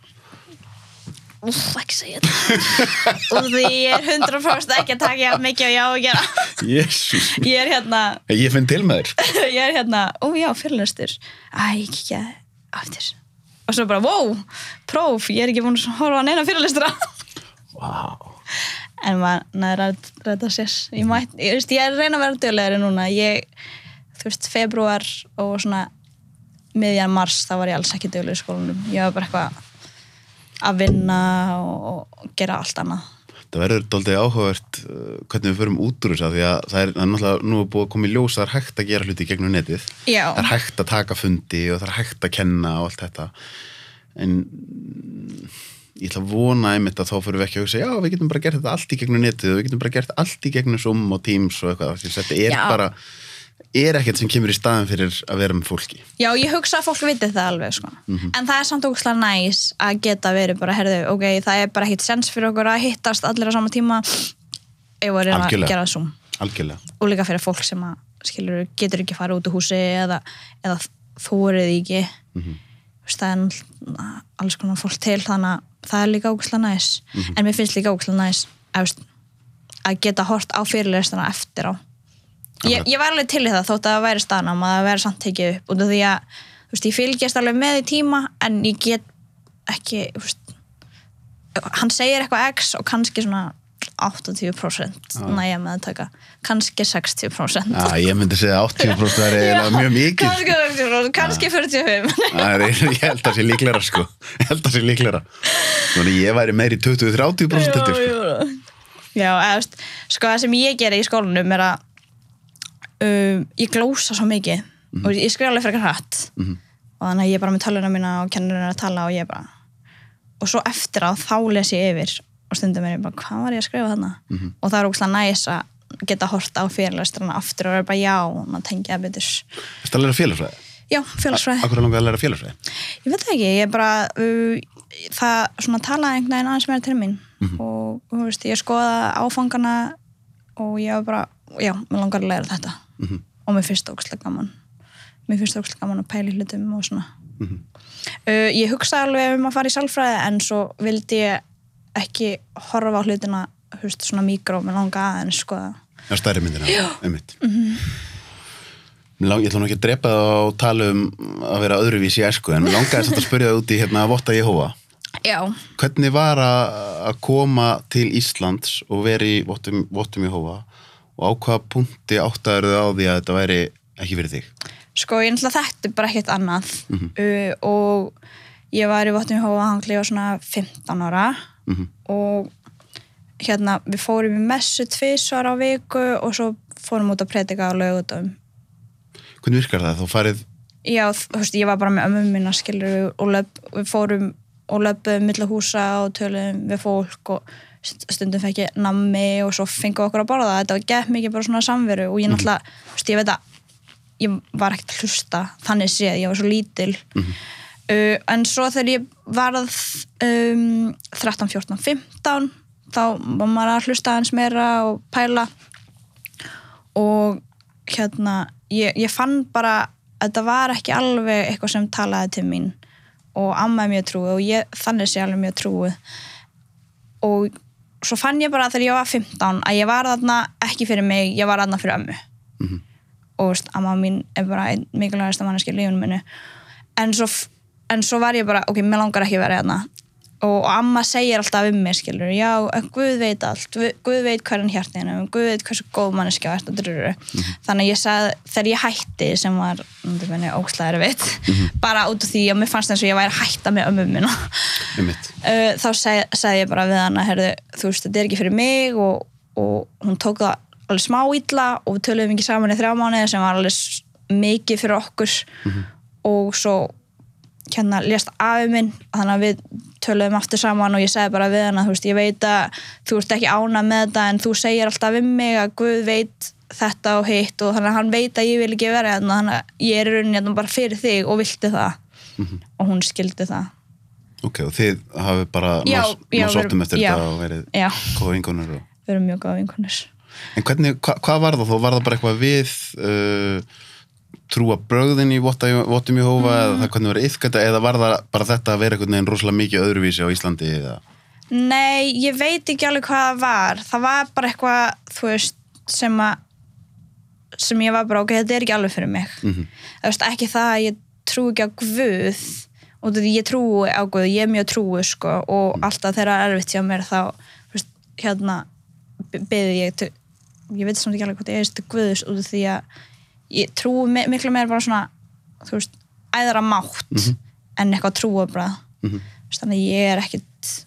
Úf, ekki segja þetta og því ég er 100% ekki að taka jafn mikið og ég á að gera.
Jésús,
ég er hérna
ég finn til með þér
ég er hérna, ó já, fyrirlestur. Æ, ég kikja aftur. Og svo bara, wow, próf ég er ekki búin að horfa á neina fyrirlestura
Vá,
en maður að ræta sér. Ég, mæt, ég, veist, ég er að reyna að vera döglegri núna. Ég, þú veist, februar og svona miðjan mars, þá var ég alls ekki döglegri í skólanum ég var bara eitthvað að vinna og, og gera allt annað
Það verður doldið áhugavert uh, hvernig við förum út úr þess að því að það er, náttúrulega nú búið að koma í ljós að það er hægt að gera hluti gegnum netið.
já,
Það er hægt að taka fundi og það er hægt að kenna og allt þetta. En ég ætla að vona einmitt að þá fyrir við ekki að hugsa, já við getum bara gert þetta allt í gegnum netið og við getum bara gert allt í gegnum Zoom og Teams og eitthvað. Þetta er
Já.
bara, er ekkert sem kemur í staðin fyrir að vera með fólki.
Já, ég hugsa að fólk viti það alveg sko. en það er samt ógustlega næs að geta verið bara, herðu, ok, það er bara ekkit sens fyrir okkur að hittast allir á sama tíma ef við erum að gera zoom.
Algjörlega.
og líka fyrir fólk sem að, skilur, getur ekki fara út úr húsi eða, eða þórið ekki. Mm það er alls konar fólk til þannig að það er líka ógustlega næs. En mér finnst líka ógustlega næs að, að geta hort á fyrirlestana eftir á ég, ég var alveg til í það þótt að það væri staðnám að það væri samt tekið upp af því að þú veist, ég fylgjast alveg með í tíma en ég get ekki veist, hann segir eitthvað x og kannski svona 80% næja með að taka kannski 60%
Já, ég myndi segja 80% það er eiginlega mjög mikið.
kannski 60%, kannski 45
Það er, ég held að sé líklegra sko. Ég held að sé líklegra. Þannig ég væri meiri 20-30% heldur sko.
já, eða, sko það sem ég gera í skólanum er að um, ég glósa svo mikið.
Mhm.
og ég skrifa alveg frekar hratt. Og þannig að ég er bara með töluna mína og kennurinn er að tala og ég bara og svo eftir að þá les ég yfir og stundum er ég bara, hvað var ég að skrifa þarna?
Mhm.
og það er ógustlega næs að geta hort á fyrirlestrana aftur og vera bara já og maður tengja betur.
Þetta að læra félagsfræði
já, félagsfræði.
Akkur er langað að læra félagsfræði
Ég veit ekki, ég er bara uh, það svona talaði einhvern veginn aðeins meira til mín. Og þú veist, ég skoða áfangana og ég var bara já, mér langar að læra þetta og mér finnst það ógstlega gaman. Mér finnst það ógstlega gaman að pæla í hlutum og svona. Uh, ég hugsa alveg um að fara í sálfræði en svo vildi ég ekki horfa á hlutina veist, svona mikró, mér langar aðeins skoða
Já, stærri myndina, einmitt. Lang, Ég ætla nú ekki að drepa það og tala um að vera öðruvísi í æsku en mér langaði samt að spyrja það út í hérna að votta Jehova.
Já,
Hvernig var að koma til Íslands og vera í vottum, vottum Jehova og á hvaða punkti áttaður þau á því að þetta væri ekki fyrir þig?
Sko, ég náttúrulega þekkti bara ekkert annað uh, og ég var í Vottum í Hóa hangli á svona 15 ára
Mhm.
og hérna við fórum í messu tvisvar á viku og svo fórum út að predika á lögutum.
Hvernig virkar það? Þú farið
Já, þú veist, ég var bara með ömmum minna skilur og löp, við fórum og löpum milli húsa og töluðum við fólk og stundum fekk ég nammi og svo fengið okkur að borða. Þetta var gett mikið bara svona samveru og ég náttúrulega, þú veist, ég veit að ég var ekkert að hlusta þannig séð, ég var svo lítil. Uh, en svo þegar ég varð um, 13, 14, 15 þá var maður að hlusta aðeins meira og pæla. Og hérna ég, ég fann bara að þetta var ekki alveg eitthvað sem talaði til mín. Og amma er mjög trúið og ég, þannig sé alveg mjög trúið og svo fann ég bara þegar ég var 15 að ég var þarna ekki fyrir mig, ég var þarna fyrir ömmu. Og veist, amma mín er bara einn mikilvægasta manneski í lífinu minni en svo, en svo var ég bara, ok, mér langar ekki að vera hérna og amma segir alltaf um mig skilur, já, Guð veit allt. Guð, veit hvað er hann hjartinu Guð veit hversu góð á þetta drurur þannig að ég sagði, þegar ég hætti sem var, þetta menni, ókslæðir veit bara út af því að mér fannst eins og ég væri að hætta með ömmu minna uh, þá seg, sagði ég bara við hana herðu, þú veist, þetta er ekki fyrir mig og, og hún tók það alveg smá illa og við töluðum ekki saman í þrjá mánuði sem var alveg mikið fyrir okkur. Og svo hérna lést afi minn þannig að við töluðum aftur saman og ég sagði bara við hana, þú veist, ég veit að þú ert ekki ána með þetta en þú segir alltaf um mig að Guð veit þetta og hitt og þannig að hann veit að ég vil ekki vera hérna þannig að ég er í rauninni hérna bara fyrir þig og vilti það og hún skildi það
ok, og þið hafið bara sóttum
við-
eftir
já.
þetta og verið góða vinkonur og...
við erum mjög góða vinkonur
en hvernig, hva, hvað var það þó? var það bara eitthvað við uh, trúa brögðin í Vottum í Hófa eða það hvernig verið yfkvæta eða var það bara þetta að vera einhvern veginn rosalega mikið öðruvísi á Íslandi eða
Nei, ég veit ekki alveg hvað það var. Það var bara eitthvað, þú veist, sem að sem ég var bara, ok, þetta er ekki alveg fyrir mig.
Mhm.
Það veist, ekki það að ég trú ekki á Guð og því ég trúi á Guð, ég er mjög trúi, sko, og alltaf þegar það er erfitt hjá mér þá, veist, hérna beði ég ég veit samt ekki alveg hvað ég er til Guðs út af því að ég trúi mi- miklu meir bara svona, þú veist, æðra mátt en eitthvað trúabrað.
Mhm.
Þannig að ég er ekkit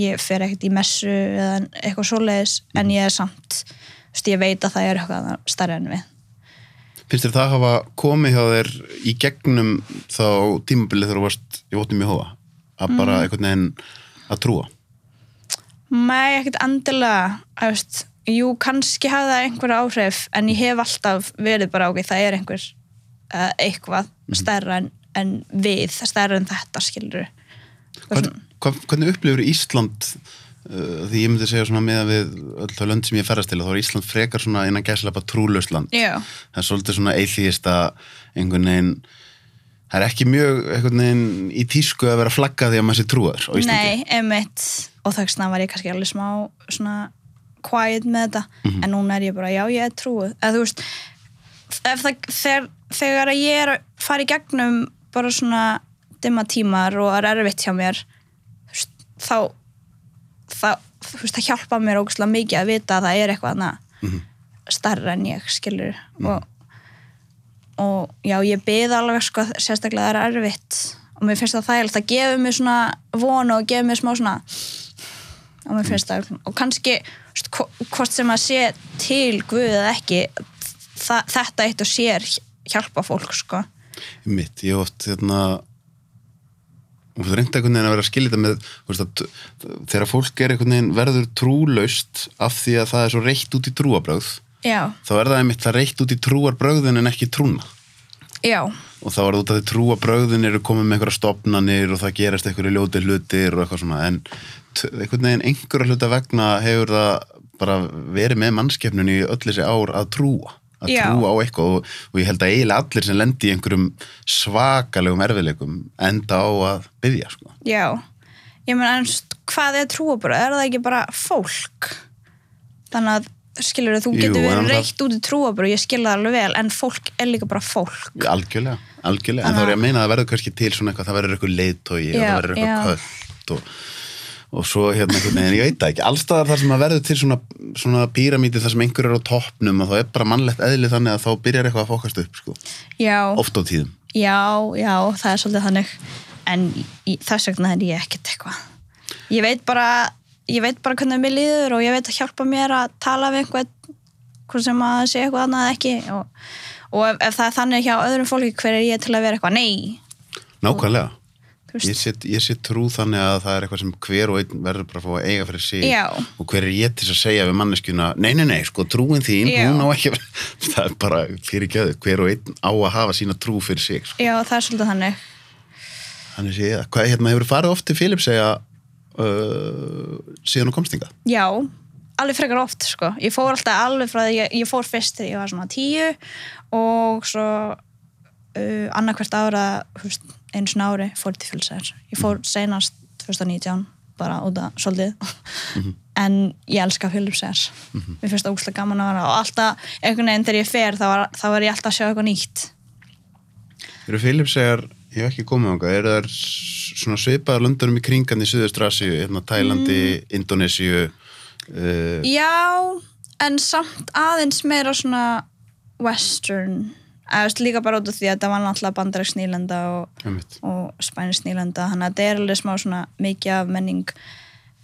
ég fer ekkert í messu eða eitthvað svoleiðis en ég er samt þú veist, ég veit að það er eitthvað stærri en við
finnst þér það hafa komið hjá þér í gegnum þá tímabilið þegar þú varst í Vottum í Hófa að bara
Mm.
einhvern veginn að trúa
Nei, ekkert endilega þú veist, jú, kannski hafa það einhver áhrif en ég hef alltaf verið bara ok, það er einhver uh, eitthvað stærra en, en við stærra en þetta, skilur
Hvern, hvernig upplifur Ísland uh, því ég myndi segja svona með við öll þau lönd sem ég ferðast til þá er Ísland frekar svona innan gæslega trúlaust land.
Já,
það er svolítið svona eilíðista einhvern veginn það er ekki mjög í tísku að vera flaggað því að maður sé trúar á Íslandi.
Nei, emitt og þaksna var ég kannski alveg smá svona quiet með þetta.
Mhm.
en núna er ég bara, já, ég er trúið eða þú veist það, þegar, þegar ég er að fara í gegnum bara svona dimma tímar og er erfitt hjá mér veist, þá það, veist, það hjálpa mér ógustlega mikið að vita að það er eitthvað hana
Mhm.
starra en ég, skilur og, og já, ég byði alveg sko, sérstaklega það er erfitt. Og mér finnst það þægilegt að gefa mér svona von og gefa mér smá svona og mér finnst það. Og kannski hvort sem að sé til Guð eða ekki þa þetta eitt og sér hjálpa fólk sko.
Mitt, ég oft hérna og þú reynda einhvern veginn að vera að skilja þetta með veist, að, þegar fólk er einhvern veginn verður trúlaust af því að það er svo reitt út í trúabrögð
já,
þá er það einmitt það reitt út í trúarbrögðin en ekki trúna
já,
og þá er það út af því trúabrögðin eru komið með einhverja stopnanir og það gerast einhverju ljóti hlutir og eitthvað svona. En einhvern veginn einhverja hluta vegna hefur það bara verið með mannskefnun í öll þessi ár að trúa. Að
Já.
trúa á eitthvað og, og ég held að eiginlega allir sem lendi í einhverjum svakalegum erfiðleikum enda á að byggja sko.
já. Ég menn ennst, hvað er trúabröð er það ekki bara fólk? Þannig að skilur þú
Jú,
getur
en
verið reitt út í trúabröð ég skil það alveg vel, en fólk er líka bara fólk.
Algjörlega, algjörlega. En þá er ég að meina að það verður kannski til svona eitthvað það verður eitthvað leiðtói og það verður eitthvað köld og, og svo hérna veginn, ég veit það ekki. Allstaðar þar sem að verður til svona, svona píramíti þar sem einhver er á toppnum og þá er bara mannlegt eðli þannig að þá byrjar eitthvað að fókast upp sko,
já,
oft á tíðum.
Já, já, það er svolítið þannig. En í, þess vegna er ég ekkert eitthvað. Ég veit bara ég veit bara hvernig mér líður og ég veit að hjálpa mér að tala við einhvern hvort sem að segja eitthvað annað eða ekki og, og ef, ef það er þannig hjá öðrum fólki hver er ég til að vera eitthvað, nei
nákvæmlega, ég set, ég set trú þannig að það er eitthvað sem hver og einn verður bara að fá að eiga fyrir sig
Já.
og hver er ég til að segja við manneskjuna nei, nei, nei, sko, trúin þín,
Já.
hún á ekki að það er bara fyrir gjöðu, hver og einn á að hafa sína trú fyrir sig sko.
já, það er svolítið þannig
Þannig sé ég, hvað hérna hefur farið oft til Filip segja uh, síðan og komstinga?
Já, alveg frekar oft sko. Ég fór alltaf alveg frá því, ég, ég fór fyrst þegar ég var svona tíu og svo uh, annarkvært ára, einu svona ári fór til fylgsaður. Ég fór senast 2019 bara út af svolítið. en ég elska Philipsæðar
Mhm.
mér finnst það ógslag gaman að vera og alltaf, einhvern veginn þegar ég fer þá var, þá var ég alltaf að sjá eitthvað nýtt
Eru Filipsegar, ég hef ekki komið ánga, eru það svona svipaðar löndurum í kringan í Suðustrasíu, hérna Tælandi,
Mm.
Indonésiu, uh,
Já, en samt aðeins meira svona western. Eða líka bara út af því að þetta var náttúrulega bandaræk snýlenda og, og spænis snýlenda þannig að þetta er alveg smá svona mikið af menning.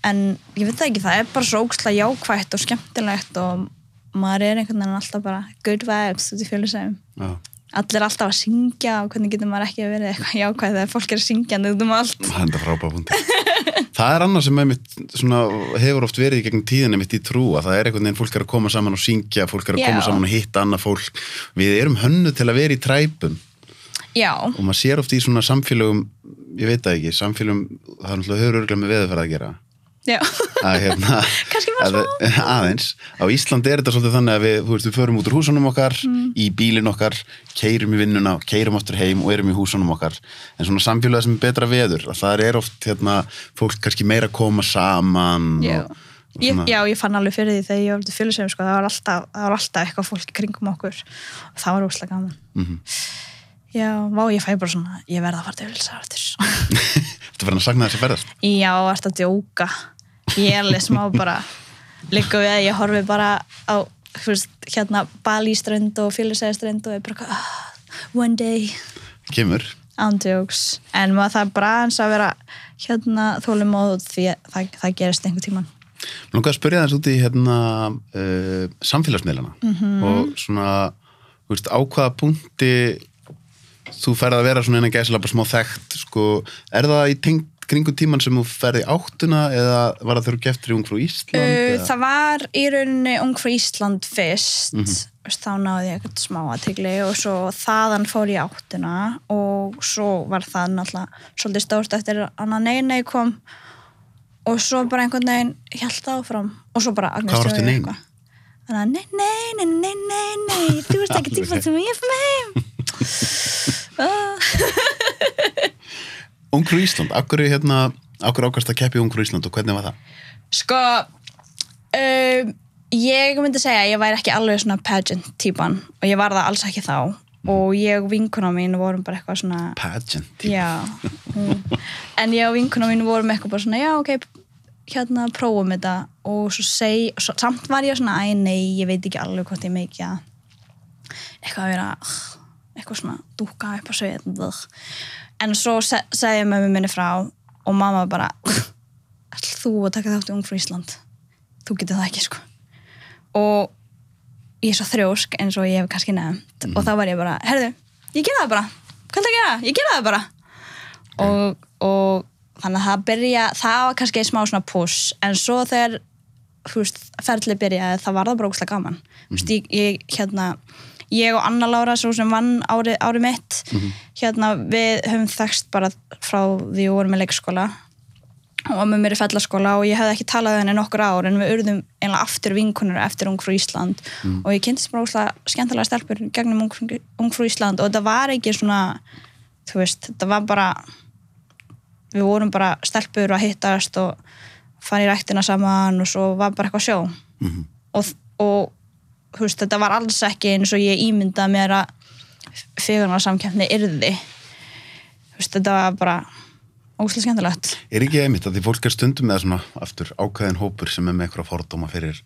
En ég veit það ekki, það er bara svo ógslag jákvætt og skemmtilegt og maður er einhvern veginn alltaf bara good vibes út í fjölusæðum
Já.
Allir alltaf að syngja og hvernig getur maður ekki verið eitthvað jákvæð þegar fólk er að syngja út um allt
Það er frábæð það er annað sem einmitt, svona, hefur oft verið gegn tíðinni mitt í trú að það er einhvern veginn fólk er að koma saman og syngja, fólk er að koma
Já.
saman og hitta annað fólk. Við erum hönnu til að vera í træpum
Já,
og maður sér oft í svona samfélögum, ég veit það ekki, samfélögum, það er höfur örgulega með veðurferð að gera.
Já,
að hérna að, aðeins, á Íslandi er þetta svolítið þannig að við, þú veist, við förum út úr húsunum okkar
Mm.
í bílinn okkar, keirum í vinnuna keirum áttur heim og erum í húsunum okkar. En svona samfélagið sem er betra veður að það er oft, hérna, fólk kannski meira að koma saman
já.
og, og
Ég, já, ég fann alveg fyrir því þegar ég var fjölusegum sko, það var alltaf, það var alltaf eitthvað fólk kringum okkur. Og það var úslega gaman.
Mhm.
Já, vá, ég fæ bara svona ég verða að fara til
þetta verður að sagna þessi ferðast?
Já, ert að djóka ég er alveg smá bara líka við að ég horfi bara á veist, hérna Balíströnd og fjölusegaströnd og ég bara ah, one day,
kemur,
ándjóks en maður það er bara eins að vera hérna þólumóð því að það, það gerist einhver tíman
Mér langar að spyrja þess út í hérna uh, samfélagsmiðlana.
Mhm.
og svona, veist, á hvaða punkti þú ferð að vera svona innan gæsla bara smá þekkt, sko, er það í teng, kringu tíman sem þú ferði áttuna eða var það þegar þú geftir í Ungfrú Ísland?
Uh, það var í rauninni Ung frá Ísland fyrst
Mhm.
Veist, þá náði ég eitthvað smá aðtigli og svo þaðan fór ég áttuna og svo var það náttúrulega svolítið stórt eftir að Anna Nei Nei kom og svo bara einhvern veginn held áfram og svo bara
Hvað var aftur
Jói
Nei Nei?
eitthvað. Þannig að nei, nei, nei, nei, nei, nei, þú ert ekki típa sem ég er fyrir
Ungfrú Ísland, akkur hérna ákast að keppi Ungfrú Ísland og hvernig var það?
Sko um, ég myndi segja að ég væri ekki alveg svona pageant típan og ég var það alls ekki þá. Og ég og vinkuna mín vorum bara eitthvað svona
Pageant
hún, en ég og vinkuna mín vorum eitthvað bara svona já ok, hérna prófum þetta. Og svo seg, svo, samt var ég svona æ nei, ég veit ekki alveg hvort ég meikja eitthvað að vera eitthvað svona dúka upp á svið en svo se, segja mömmu minni frá og mamma bara þú að taka þátt í Ung frá Ísland? Þú getur það ekki sko. Og ég er svo þrjósk eins og ég hef kannski nefnt og þá var ég bara, herðu, ég gera það bara. Hvað er það að gera? Ég gera það bara. Og, og þannig að það byrja, það var kannski smá svona push, en svo þegar þú veist, ferlið byrjaði, það var það bara ógslag gaman. Þú veist, ég, ég, hérna ég og Anna Lára, svo sem vann árið ári mitt, hérna við höfum þekst bara frá því við vorum með leikskóla og með mér í fellaskóla og ég hefði ekki talað henni nokkur ár en við urðum einlega aftur vinkunur eftir Ung frú Ísland og ég kynntist bara óslega skemmtilega stelpur gegnum Ung, Ung frú Ísland og þetta var ekki svona þú veist, þetta var bara við vorum bara stelpur að hittast og fara í ræktina saman og svo var bara eitthvað sjó.
Mhm.
og, og þú veist, þetta var alls ekki eins og ég ímyndaði mér að fegurna yrði. Veist, þetta var bara óslega skemmtilegt.
Er ekki einmitt að því fólk er stundum með svona aftur ákveðin hópur sem er með eitthvað fordóma fyrir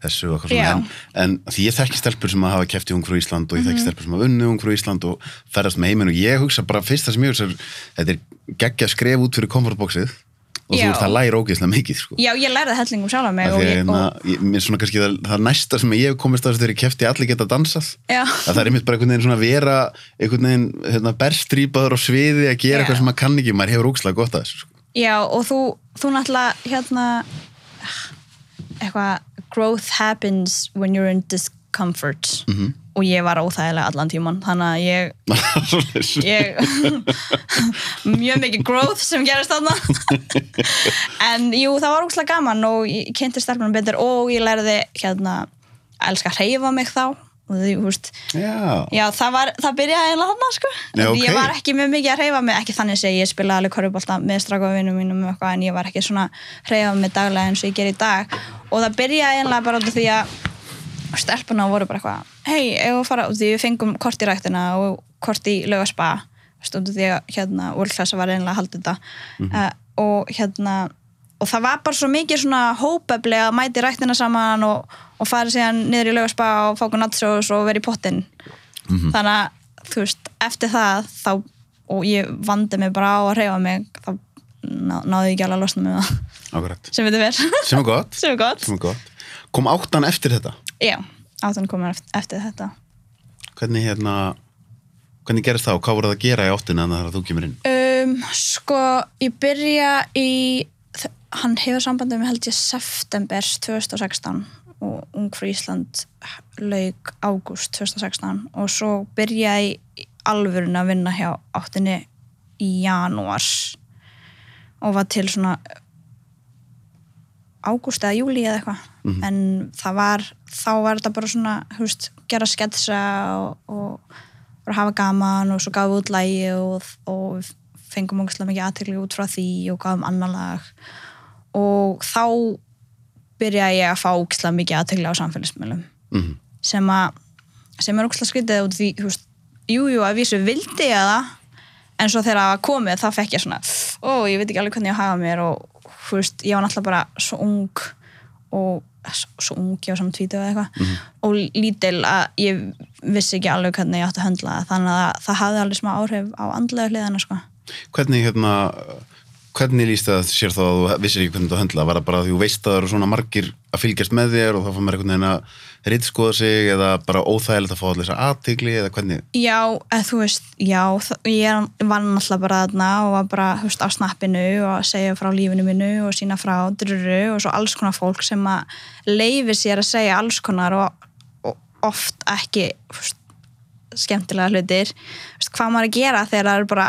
þessu og eitthvað svona en, en því ég þekki stelpur sem að hafa keft í Ungfrú Ísland og ég þekki stelpur sem hafa unnið Ungfrú Ísland og ferðast með heiminn og ég hugsa bara fyrst það sem ég hugsa þetta er geggja skref út fyrir komfortbóksið og þú ert að læra ógeðslega mikið sko.
Já, ég lærði hellingum sjálf að mig
Af
og
að
ég,
hérna,
og,
ég, mér er svona kannski það, það næsta sem ég hef komist að þessu þegar ég kefti allir geta dansað
Já.
að það er einmitt bara einhvern veginn svona að vera einhvern veginn hérna, berstrýpaður á sviði að gera
Já.
eitthvað sem maður kann ekki, maður hefur ógeðslega gott að þessu sko.
já, og þú, þú náttúrulega hérna eitthvað growth happens when you're in discomfort
Mhm.
Og ég var óþægilega allan tíman þannig að ég, ég mjög mikið growth sem gerist þarna. En jú, það var ógslag gaman og ég kynnti stelpunum betur og ég lærði hérna að elska að hreyfa mig þá. Og því, veist,
Já,
já, það var, það byrjaði eiginlega hann, sko,
Já, ok.
ég var ekki með mikið að hreyfa mig, ekki þannig að ég spilaði alveg korfubólta með strákavinnum mínum eitthvað, en ég var ekki svona að hreyfa mig daglega eins og ég ger í dag. Og það byrjaði eiginlega bara því að stelpuna voru bara eitthvað hei, ef við fara, út því við fengum kort í ræktina og kort í út af því að hérna, úrklasa var eiginlega að halda þetta. Uh, og hérna og það var bara svo mikið svona hópefli að mæti ræktina saman og, og fara síðan niður í laugaspa og fá okkur nattsós og vera í pottin þannig að þú veist, eftir það þá, og ég vandi mig bara á að reyfa mig þá ná, náði ég ekki alveg að losna með það. Sem þetta verð
Sem er gott,
sem er gott.
Sem er gott. Kom áttan eftir þetta
já, áttan komur eftir, þetta
Hvernig hérna Hvernig gerist það og hvað voru það að gera í áttina en það er að þú kemur inn?
um, sko, ég byrja í hann hefur sambandið með held ég september 2016 og Ung frá Ísland lauk ágúst 2016 og svo byrjaði í alvörun að vinna hjá áttinni í janúar og var til svona ágúst eða júli eða eitthvað. En það var þá var þetta bara svona húst, gera sketsa og, og bara hafa gaman og svo gafum við út lægi og, og við fengum ógæslega mikið aðtekli út frá því og gafum annan lag. Og þá byrjaði ég að fá ógæslega mikið aðtekli á samfélagsmiðlum.
Mm
sem að sem er ógæslega skrítið út því þú veist, jú, jú, að vísu vildi ég það. En svo þegar það komið þá fekk ég svona ó, ég veit ekki alveg hvernig ég hafa mér og þú veist, ég var náttúrulega bara svo ung og svo, ung, ég var saman tvítið eða eitthvað. Og lítil að ég vissi ekki alveg hvernig ég átti að höndla það. Þannig að það hafði alveg smá áhrif á andlega hliðina sko.
Hvernig hérna Hvernig líst það sér þá að þú vissir ekki hvernig þú höndla? Var það bara að þú veist að það eru svona margir að fylgjast með þér og þá fann maður einhvern veginn að rítskoða sig eða bara óþægilegt að fá allir þessa aðtigli eða hvernig?
Já, þú veist, já, ég var náttúrulega bara þarna og var bara, þú veist, á snappinu og að segja frá lífinu mínu og sína frá druru og svo alls konar fólk sem að leifi sér að segja alls konar og oft ekki, þú veist, skemmtilega hlutir, veist, hvað maður að gera þegar það eru bara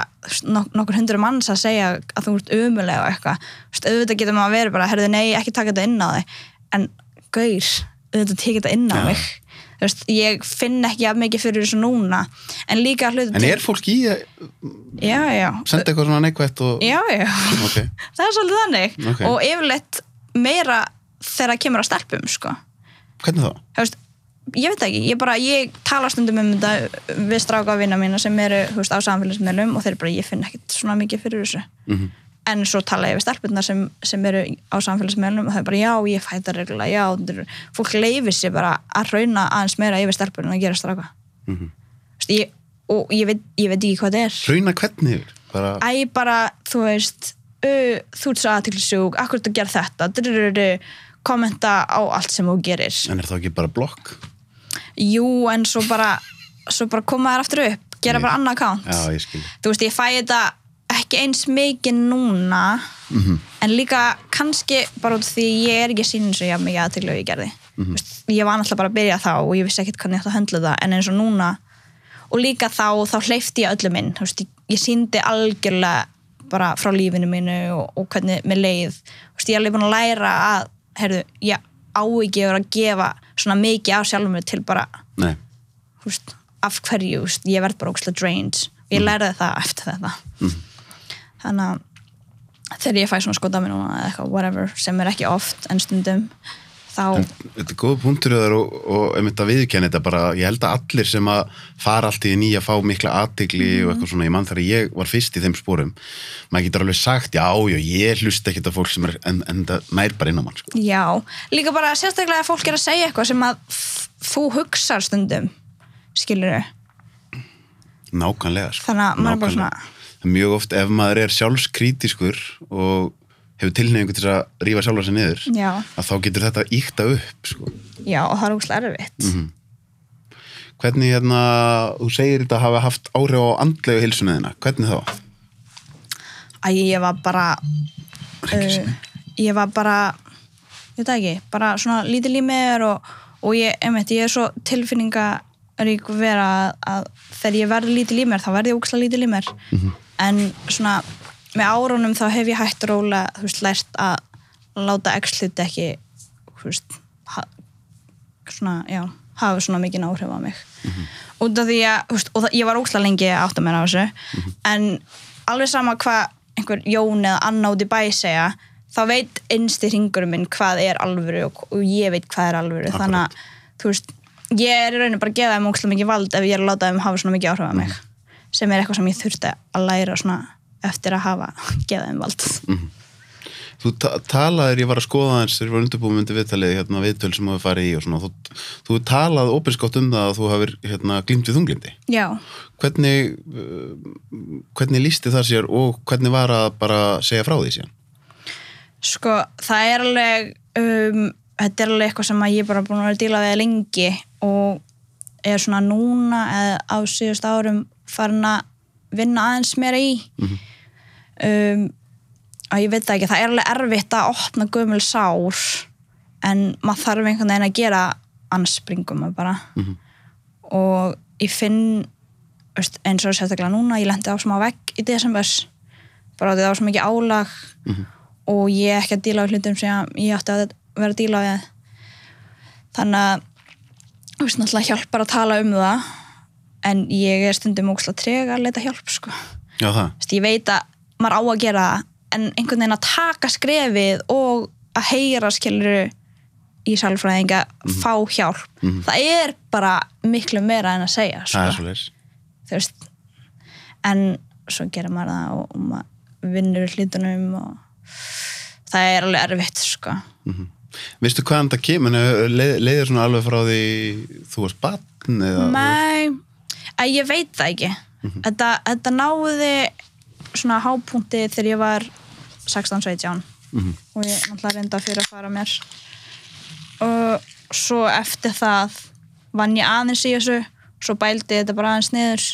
nok nokkur hundur manns að segja að þú ert umulega og eitthvað, auðvitað getur maður að vera bara, herðu, nei, ekki taka þetta inn á þig. En gaur, auðvitað tekið þetta inn á
Já.
mig. Veist, ég finn ekki að mikið fyrir þessu núna. En líka hluti
En er fólk í að
já, já,
senda eitthvað svona neikvætt og...
já, já.
Ok,
það er svolítið þannig.
Ok.
og yfirleitt meira þegar það kemur á stelpum sko.
hvernig þá?
Veist, ég veit ekki, ég bara ég tala stundum um þetta við stráka vina mína sem eru veist, á samfélagsmiðlum og þeir bara, ég finn ekkit svona mikið fyrir þessu
Mhm.
en svo tala ég við stelpurnar sem, sem eru á samfélagsmiðlum og er bara, já, ég fæ þetta reglulega já, er- fólk leifir sér bara að rauna aðeins meira yfir stelpur en að gera stráka
Mhm.
Þú veist, ég, og ég veit, ég veit ekki hvað þetta er
Hrauna hvernig yfir? Bara,
æ bara, þú veist uh, þú ert svo aðtiklisjúk, akkur þú gerir þetta drurururu, kommenta á allt sem þú gerir
en er það ekki bara blokk?
Jú, en svo bara svo bara koma þær aftur upp, gera bara annað account
Já, ég skil.
þú veist, ég fæ þetta ekki eins mikið núna
Mhm.
en líka kannski bara út af því ég er ekki sín eins og ég haf mikið aðtiklu og ég gerði
Mhm.
Þú veist, ég var náttúrulega bara að byrja þá og ég vissi ekkert hvernig ég átti að höndla það en eins og núna og líka þá, þá hleyfti ég öllum inn þú veist, ég, ég síndi algjörlega bara frá lífinu mínu og, og hvernig mér leið þú veist, ég er alveg búin að læra að heyrðu, ég á ekki að vera að gefa svona mikið af sjálfum mér til bara veist, af hverju, veist, ég verð bara ógslag drained. Og ég lærði það eftir þetta. Þannig að þegar ég fæ svona skotami núna eða eitthvað, whatever, sem er ekki oft en stundum, þá
þetta er góð punktur þar og, og einmitt að viðkenni þetta bara, ég held að allir sem að fara allt í nýja fá mikla aðtegli og eitthvað svona, ég mann þegar ég var fyrst í þeim spórum, maður getur alveg sagt já, já, ég hlusta ekkert að fólk sem er en, en það nær bara inn á mann, sko.
já, líka bara sérstaklega að fólk er að segja eitthvað sem að þú hugsar stundum skilur
Nákvæmlega, sko.
Þannig að maður er bara
er Mjög oft ef maður er sjálfskrítiskur og hefur tilnefningu til að rífa sjálfa sig niður,
já,
að þá getur þetta íkta upp, sko.
já, og það er ógslag erfitt
Mhm. Hvernig, hérna, þú segir þetta hafa haft áhrif á andlegu hilsunaðina, hvernig þá?
að ég var bara uh, ég var bara ég veit ekki, bara svona lítil í mér og, og ég, einmitt, ég er svo tilfinningarík vera að, að þegar ég verði lítil í mér þá verði ég ókslega lítil í mér en svona með árunum þá hef ég hægt róla þú veist, lært að láta x hluti ekki þú veist, ha, svona, já hafa svona mikið áhrif á mig. Út af því að, þú veist, og það, ég var ósla lengi að átta mér á þessu en alveg sama hvað einhver Jón eða Anna út í bæ segja þá veit innsti hringurum minn hvað er alvöru og, og ég veit hvað er alvöru. Þannig að, þú veist, ég er í rauninu bara að gefa þeim ósla mikið vald ef ég er að láta þeim hafa svona mikið áhrif á mig sem er eitthvað sem ég þurfti að læra svona eftir að hafa gefa þeim vald.
Þú ta talaðir, ég var að skoða eins þegar ég var undirbúið myndi viðtalið, hérna, viðtöl sem þú farið í og svona, þú, þú talað opinskátt um það að þú hafir hérna, glýmt við þunglindi.
Já,
Hvernig, hvernig lísti það sér og hvernig var að bara segja frá því síðan?
Sko, það er alveg um, þetta er alveg eitthvað sem ég bara búin að vera að díla við lengi og er svona núna eða á síðust árum farin að vinna aðeins meira í um, og ég veit það ekki, það er alveg erfitt að opna gömul sár en maður þarf einhvern veginn að gera anspringum bara. Og ég finn veist, eins og sérstaklega núna, ég lendi á smá vegg í desembers bara því það var svo mikið álag og ég ekki að díla við hlutum sem ég átti að vera að díla við. Þannig að þú veist náttúrulega hjálpar að tala um það en ég er stundum ógslag trega að leita hjálp sko.
Já,
veist, ég veit að maður á að gera en einhvern veginn að taka skrefið og að heyra skiluru í sálfræðinga fá hjálp það er bara miklu meira en að segja sko. þú veist en svo gerir maður það og, og maður vinnur hlutunum og það er alveg erfitt sko.
Veistu hvaðan það kemur? Leið, leiðir svona alveg frá því þú varst batn eða?
Nei, ég veit það ekki þetta, þetta náði svona hápunkti þegar ég var 16-17 og ég náttúrulega reynda fyrir að fara mér. Og svo eftir það vann ég aðeins í þessu svo bældi þetta bara aðeins niður.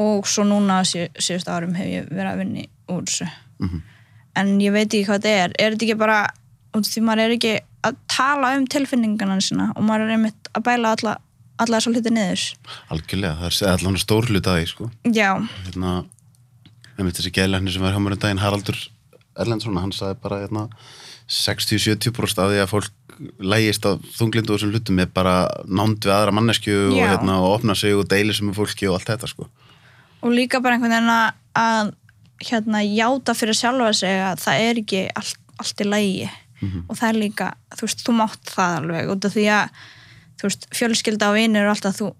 Og svo núna síð, síðust árum hef ég verið að vinni úr þessu. En ég veit ekki hvað þetta er. Er þetta ekki bara, því maður er ekki að tala um tilfinningana sína og maður er einmitt að bæla alla, alla þessa hluti niður.
Algjörlega, það er allan stór hlut að því, sko.
já,
Hérna, einmitt þessi geðlæknir sem var hjá mér um daginn, Haraldur Erlendsson, hann sagði bara hérna 60-70% af því að fólk lægist á þunglindu og þessum hlutum er bara nánd við aðra mannesku og, hérna, og opna sig og deili sem er fólki og allt þetta, sko.
og líka bara einhvern veginn að- að hérna játa fyrir sjálfa sig að það er ekki allt, allt í lægi og það er líka, þú veist, þú mátt það alveg út af því að þú veist, fjölskylda og vinir og alltaf þú,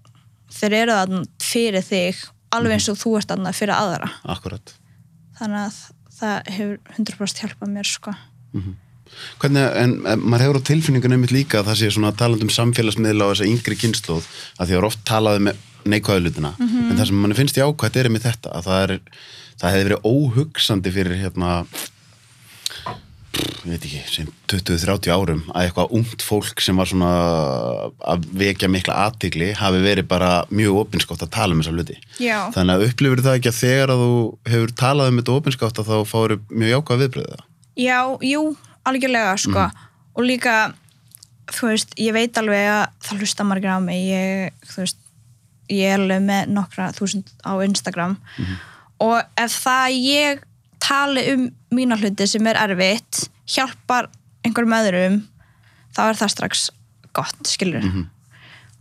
þeir eru þarna fyrir þig alveg eins og þú ert þarna fyrir aðra.
Akkurat.
þannig að það hefur 100% hjálpað mér sko.
Hvernig, en, en maður hefur á tilfinningunum einmitt líka að það sé svona talandi um samfélagsmiðla og þessa yngri kynnslóð að því að oft talaði með neikvæðu hlutina en það sem manni finnst jákvætt er einmitt þetta að það, er, það hefði verið óhugsandi fyrir hérna ég veit ekki, sem 20-30 árum að eitthvað ungt fólk sem var svona að vekja mikla aðtigli hafi verið bara mjög opinskátt að tala um þessa hluti.
Já.
þannig að upplifir það ekki að þegar að þú hefur talað um þetta opinskátt að þá fáir mjög jákvæð viðbröðið það?
Já, jú, algjörlega sko. Og líka, þú veist, ég veit alveg að það hlusta margir á mig. Ég, þú veist, ég er alveg með nokkra þúsund á Instagram. Og ef það ég tali um mína hluti sem er erfitt hjálpar einhverjum öðrum þá er það strax gott, skilur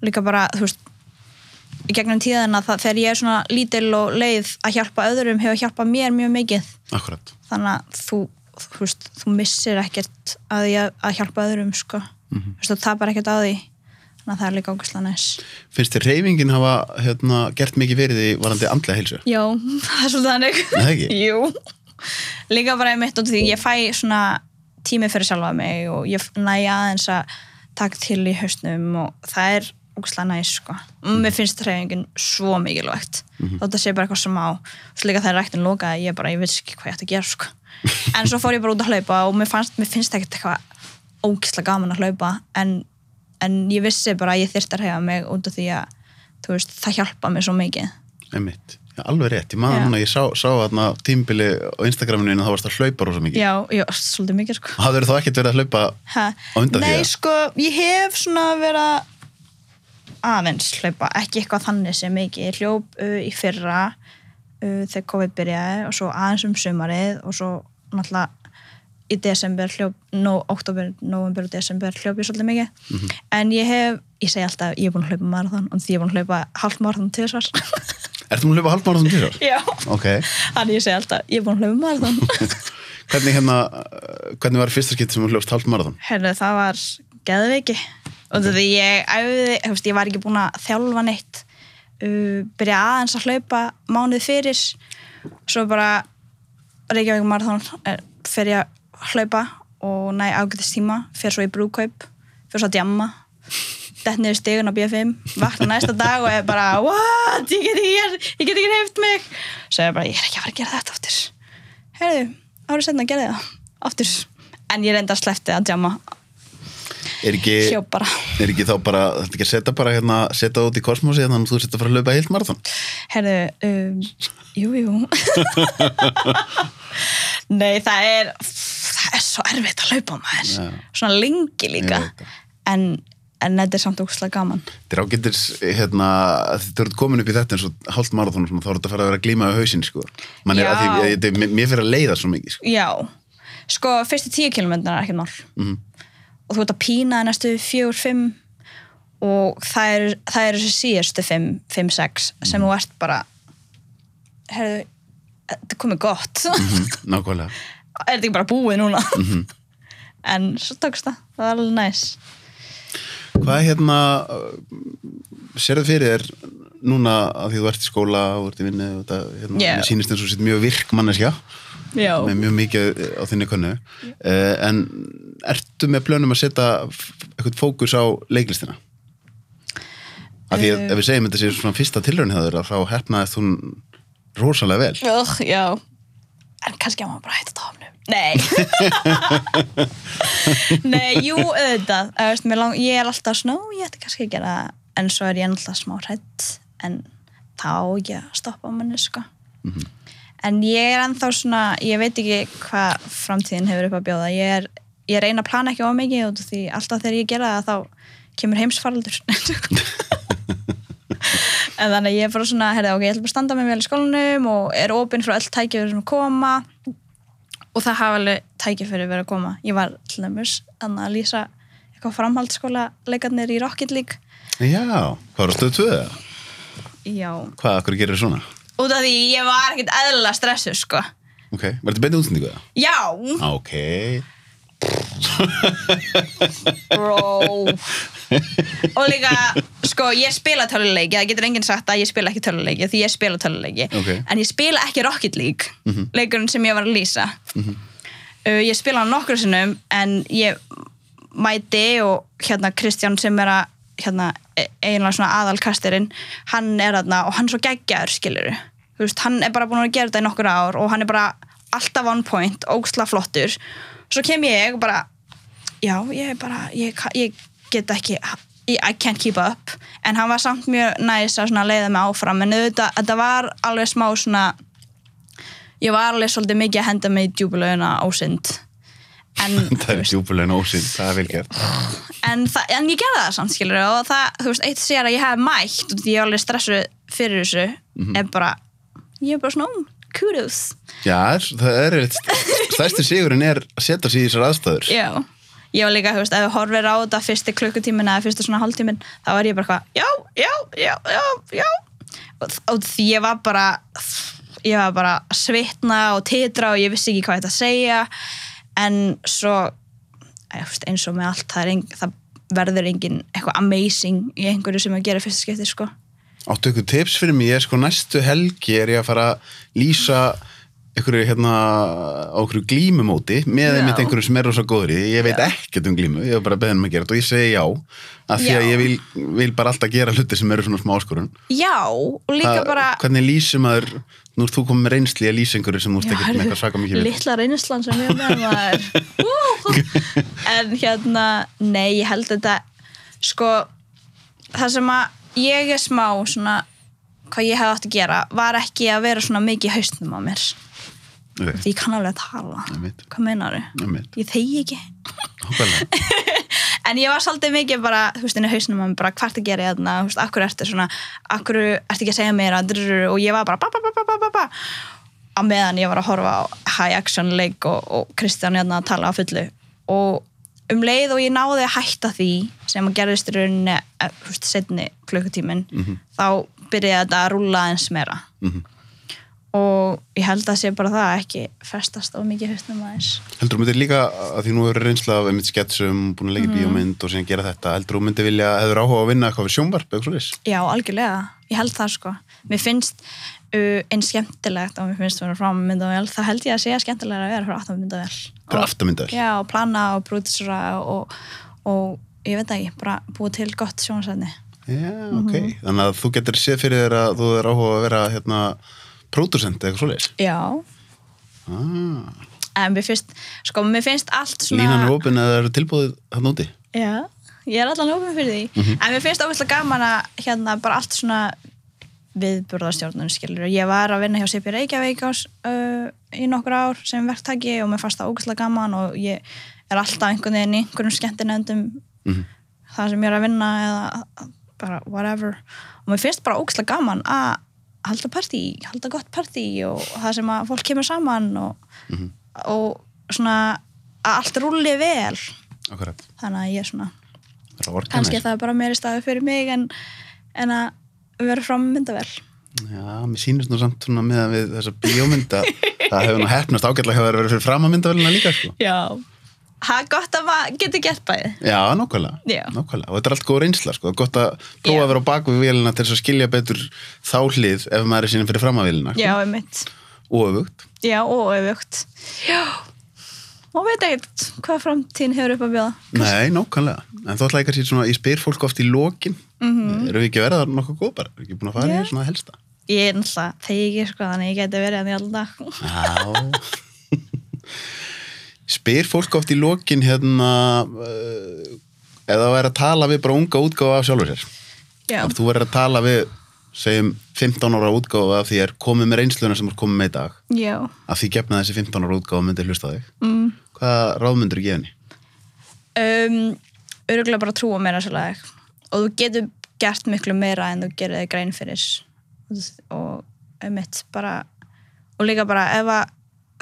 líka bara, þú veist í gegnum tíðina það, þegar ég er svona lítil og leið að hjálpa öðrum hefur hjálpað mér mjög mikið.
Akkurat.
Þannig að þú, þú, veist, þú missir ekkert að, því að, að hjálpa öðrum sko. þú veist, þú tapar ekkert á því. Þannig að það er líka ágæslega næs.
Finnst þér reyfingin hafa hérna, gert mikið fyrir því varandi andlega heilsu?
Já, það er svolítið þannig? Jú, líka bara einmitt út af því ég fæ svona tími fyrir sjálfa mig og ég næ aðeins að taka til í hausnum og það er ógæslega næs sko. og mér finnst reyfingin svo mikilvægt þótt að sé bara eitthvað sem á svo líka það er ræktin lokaði, ég bara, ég veist ekki hvað ég ætti að gera sko. en svo fór ég bara út að hlaupa og mér, fannst, mér finnst ekkert eitthvað ógæslega gaman að hlaupa en, en ég vissi bara að ég þyrst að reyfa mig út af því að veist, það hjálpa mér svo mikið
Einmitt. Já, alveg rétt, ég maður núna, ég sá, sá þarna tímbili á Instagraminu en þá varst að hlaupa rosa mikið.
Já, já, svolítið mikið sko
Hafður þá ekkert verið að hlaupa
Ha?
á undan því
Nei,
að-
sko, ég hef svona verið að aðeins hlaupa, ekki eitthvað þannig sem mikið. Ég hljóp uh, í fyrra uh, þegar COVID byrjaði og svo aðeins um sumarið og svo náttúrulega í desember hljóp, no, oktober, november og desember hljóp ég svolítið mikið en ég hef, ég segi alltaf ég er búin að hlaupa marathon og því ég er búin að hlaupa halvt marathon til þessar
Ertu múin að hlaupa halvmarathon til þessar?
já,
Ok.
þannig ég segi alltaf ég er búin að hlaupa marathon
Hvernig hérna, hvernig var fyrsta skipt sem þú hljópst halvmarathon?
Herru, það var geðveiki og því ég æfiði, þú veist, ég var ekki búin að þjálfa neitt uh, byrja aðeins að hlaupa mánuð fyrir svo bara Reykjavík Marathon er, fer ég að hlaupa og næ ágætist tíma fer svo í brúkaup, fer svo að djamma dett niður stigun á B5 vakna næsta dag og er bara what, ég get ekki, ég get ekki reyft mig. Er ég bara, ég er ekki að fara að gera þetta aftur. Herru, árið setna gerði það aftur, en ég reynda að slefti að djamma
Er ekki, er ekki þá bara, þetta ekki að setja bara hérna, setja það út í kosmosi þannig að þú setja að fara að hlaupa heilt marathon?
herru, um, jú, jú. Nei, það er það er svo erfitt að hlaupa maður.
Já.
svona lengi líka. En, en þetta er samt ógustlega gaman
Þetta er ágættis, hérna, þetta eru komin upp í þetta eins og hálft svona, þá er þetta að fara að vera að glíma við hausinn, sko. Er því, ég, mér fyrir að leiða svo mikið, sko.
já, sko, fyrstu tíu kilometrar er ekkert mál
Mhm.
og þú ert að pína það næstu fjögur, fimm og það eru er þessi síðustu fimm, fimm, sex sem
Mhm.
þú ert bara herðu, þetta komið gott
Mm, nákvæmlega.
er þetta ekki bara búið núna
Mhm.
en svo tókst það, það var alveg næs
Hvað hérna, uh, sérðu fyrir þér núna að því þú ert í skóla og ert í vinnu og þetta, hérna, mér sýnist eins og sitt mjög virk manneskja
já,
með mjög mikið á þinni könnu uh, en ertu með plönum að setja eitthvað fókus á leiklistina? Af því að
Eh.
ef við segjum þetta sé svona fyrsta að þá hefnaðist hún rosalega vel.
Ugh, já en kannski að maður bara hætta tófnum nei. Nei, jú, auðvitað. Mér lang, ég er alltaf svona, "Ó, ég ætti kannski að gera en svo er ég alltaf smá hrætt en þá á ekki að stoppa manni sko en ég er ennþá svona ég veit ekki hvað framtíðin hefur upp að bjóða. Ég er, ég reyna að plana ekki of mikið af því alltaf þegar ég gera það þá kemur heimsfaraldur. En þannig ég er bara svona herri, ok, ég ætla bara að standa með vel í skólanum og er opinn frá öll tækifyrir sem koma. og það hafa alveg tækifyrir verið að koma ég var til dæmis að lýsa eitthvað framhaldsskóla leikarnir í Rocket League
Já, hvað var stöðu tvöða?
já,
Hvað, akkur gerir svona?
út af því ég var ekkert eðlilega stressu sko
Ok, var þetta beintið útsendingu það?
já,
Ok,
bro. Og líka, sko, ég spila töluleiki það getur enginn sagt að ég spila ekki töluleiki því ég spila töluleiki,
Ok.
en ég spila ekki Rocket League, leikurinn sem ég var að lýsa. Uh, ég spila hann nokkru sinnum en ég mæti og hérna Kristján sem er að hérna, e- eiginlega svona aðalkastirinn hann er þarna og hann er svo geggjaður skilur þú veist, hann er bara búin að gera þetta í nokkur ár og hann er bara alltaf on point ógsla flottur svo kem ég og bara já, ég er bara, ég, ég get ekki I can't keep up. En hann var samt mjög næs að leiða mig áfram. En auðvitað, þetta var alveg smá svona ég var alveg svolítið mikið að henda mig í djúbulöguna ásund en,
það er djúpulegin ósinn, það er vel gert.
en, en ég gerði það samt skilur og það, þú veist, eitt sér að ég hef mætt og því ég er alveg stressuð fyrir þessu er bara, ég er bara svona "Ó, kudos,
Já, það er stærsti sigurinn er að setja sig í þessar aðstæður.
já ég var líka, þú veist, ef þú horfir á þetta fyrsti klukkutímin eða fyrsti svona hálftímin þá er ég bara hvað, já, já, já, já, já og, og því ég var bara ég var bara svitna og titra og ég vissi ekki hvað þetta að segja en svo veist, eins og með allt það, engin, það verður engin eitthvað amazing í einhverju sem að gera fyrsta skipti sko.
Áttu ykkur tips fyrir er sko næstu helgi er ég að fara að lýsa ykkur hérna glímumóti með einmitt einhverju sem er rosa því. ég veit
Já.
ekkert um glímu, ég hef bara beðin um að gera þetta og ég segi já, af því að
Já.
ég vil, vil bara alltaf gera hluti sem eru svona smá áskorun
já, og líka
Hvað-
bara
hvernig lýsum maður, nú ert þú komið með reynsli að lýsa einhverju sem
Já,
ekkert með eitthvað svaka mikið við
litla reynslan sem ég er með maður en hérna nei, ég held þetta sko, það sem að ég er smá svona hvað ég hefði átt að gera var ekki að vera svona mikið í hausnum á mér.
Ok,
því ég kann alveg að tala.
Einmitt.
hvað meinar
einmitt.
ég þegi ekki. En ég var svolítið mikið bara, þú veist, inn í hausnum á mér bara hvert að gera þarna, þú veist, akkur ertu svona akkur ertu ekki að segja meira drrr, og ég var bara ba, ba, ba, ba, ba, ba, á meðan ég var að horfa á high action leik og, og Kristján hérna að tala á fullu. Og um leið og ég náði að hætta því sem að gerðist rauninni eh, setni klukkutímin þá byrjaði þetta að rúlla eins meira
Mhm.
og ég held að sé bara það ekki festast of mikið hausnum aðeins
Heldur þú myndir líka, að því nú er reynsla af einmitt sketsum, búin að leggja mm. bíómynd og síðan gera þetta, heldur þú myndir vilja, hefur áhuga að vinna eitthvað við sjónvarp, eitthvað svo leys?
Já, algjörlega, ég held það sko mér finnst eins skemmtilegt og mér finnst það að vera frá myndavél þá held ég að segja skemmtilega að vera frá aftan myndavél
Hvað er aftamyndavel?
Já, og plana og brútisura og, og ég veit ekki, bara búið til gott sjónsætni
Já, ok. Þannig að þú getur séð fyrir þér að þú er áhuga að vera hérna pródusent eitthvað svo leys.
Já,
Ah,
en mér finnst sko, mér finnst allt svona
línan er opinn eða eru tilbúið hann úti?
Já, ég er allan ofin fyrir því en mér finnst óvæslega gaman að hérna bara allt svona viðburðarstjórnun skilur. Ég var að vinna hjá CP Reykjavík ás, uh, í nokkur ár sem verktaki og mér fannst það ógæslega gaman og ég er alltaf einhvern veginn í einhverjum skemmtinefndum
Mhm.
það sem ég er að vinna eða bara whatever og mér finnst bara ógæslega gaman að halda partí, halda gott partí og það sem að fólk kemur saman og, og svona að allt rúli vel
Akkurat.
þannig að ég er svona
Það
kannski
organis.
er það bara meiri staði fyrir mig en, en að vera fram myndavel
Já, mér sýnist nú samt svona með við þessa bíómynda það hefur nú hefnast ágætlega hefur verið fyrir fram að myndavelina líka, sko.
já það er gott að maður getur gett bæði
Já.
Já.
nákvæmlega. Og þetta er allt góð reynsla, sko. Gott að prófa
Já.
að vera á baku við vélina til að skilja betur þá hlið ef maður er sínum fyrir fram að vélina.
já, einmitt
Og öfugt.
já, og öfugt já og veit ekkert hvað framtíðin hefur upp að bjóða
Nei, nákvæmlega. En þá ætla ég kannski svona, ég spyr fólk oft í lokin. Mm -hmm. Erum við ekki að vera nokkuð góð bara? Erum við ekki búin að fara
Já.
í svona helsta?
ég er náttúrulega þegi sko þannig ég geti verið að því alltaf
Já. spyr fólk oft í lokin hérna, uh, eða að vera að tala við bara unga útgáfa af sjálfur sér.
já,
þú verður að tala við, segjum, 15 ára útgáfa af því er komið með reynsluna sem er komið með í dag.
já
Af því gefna þessi 15 ára útgáfa myndi hlusta þig.
mm.
Hvaða ráðmyndur gefa henni?
um, öruglega bara trúa meira svolítið og þú getur gert miklu meira en þú gerir þig grein fyrir og einmitt bara og líka bara ef að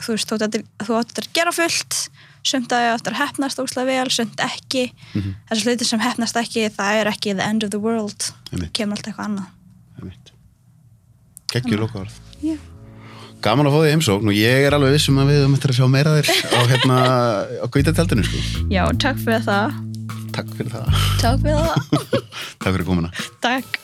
þú veist, þú ættir, að gera fullt sumt að það ættir að hefnast óslega vel sumt ekki,
Mhm.
þessi hluti sem hefnast ekki það er ekki the end of the world kemur alltaf eitthvað annað
Kekjur lokaðarð.
Já.
Gaman að fá því heimsókn og ég er alveg vissum að við höfum eftir að sjá meira þér á hérna á kvítatjaldinu sko.
Já, takk fyrir það
Takk fyrir það.
Takk fyrir það
Takk fyrir komuna.
Takk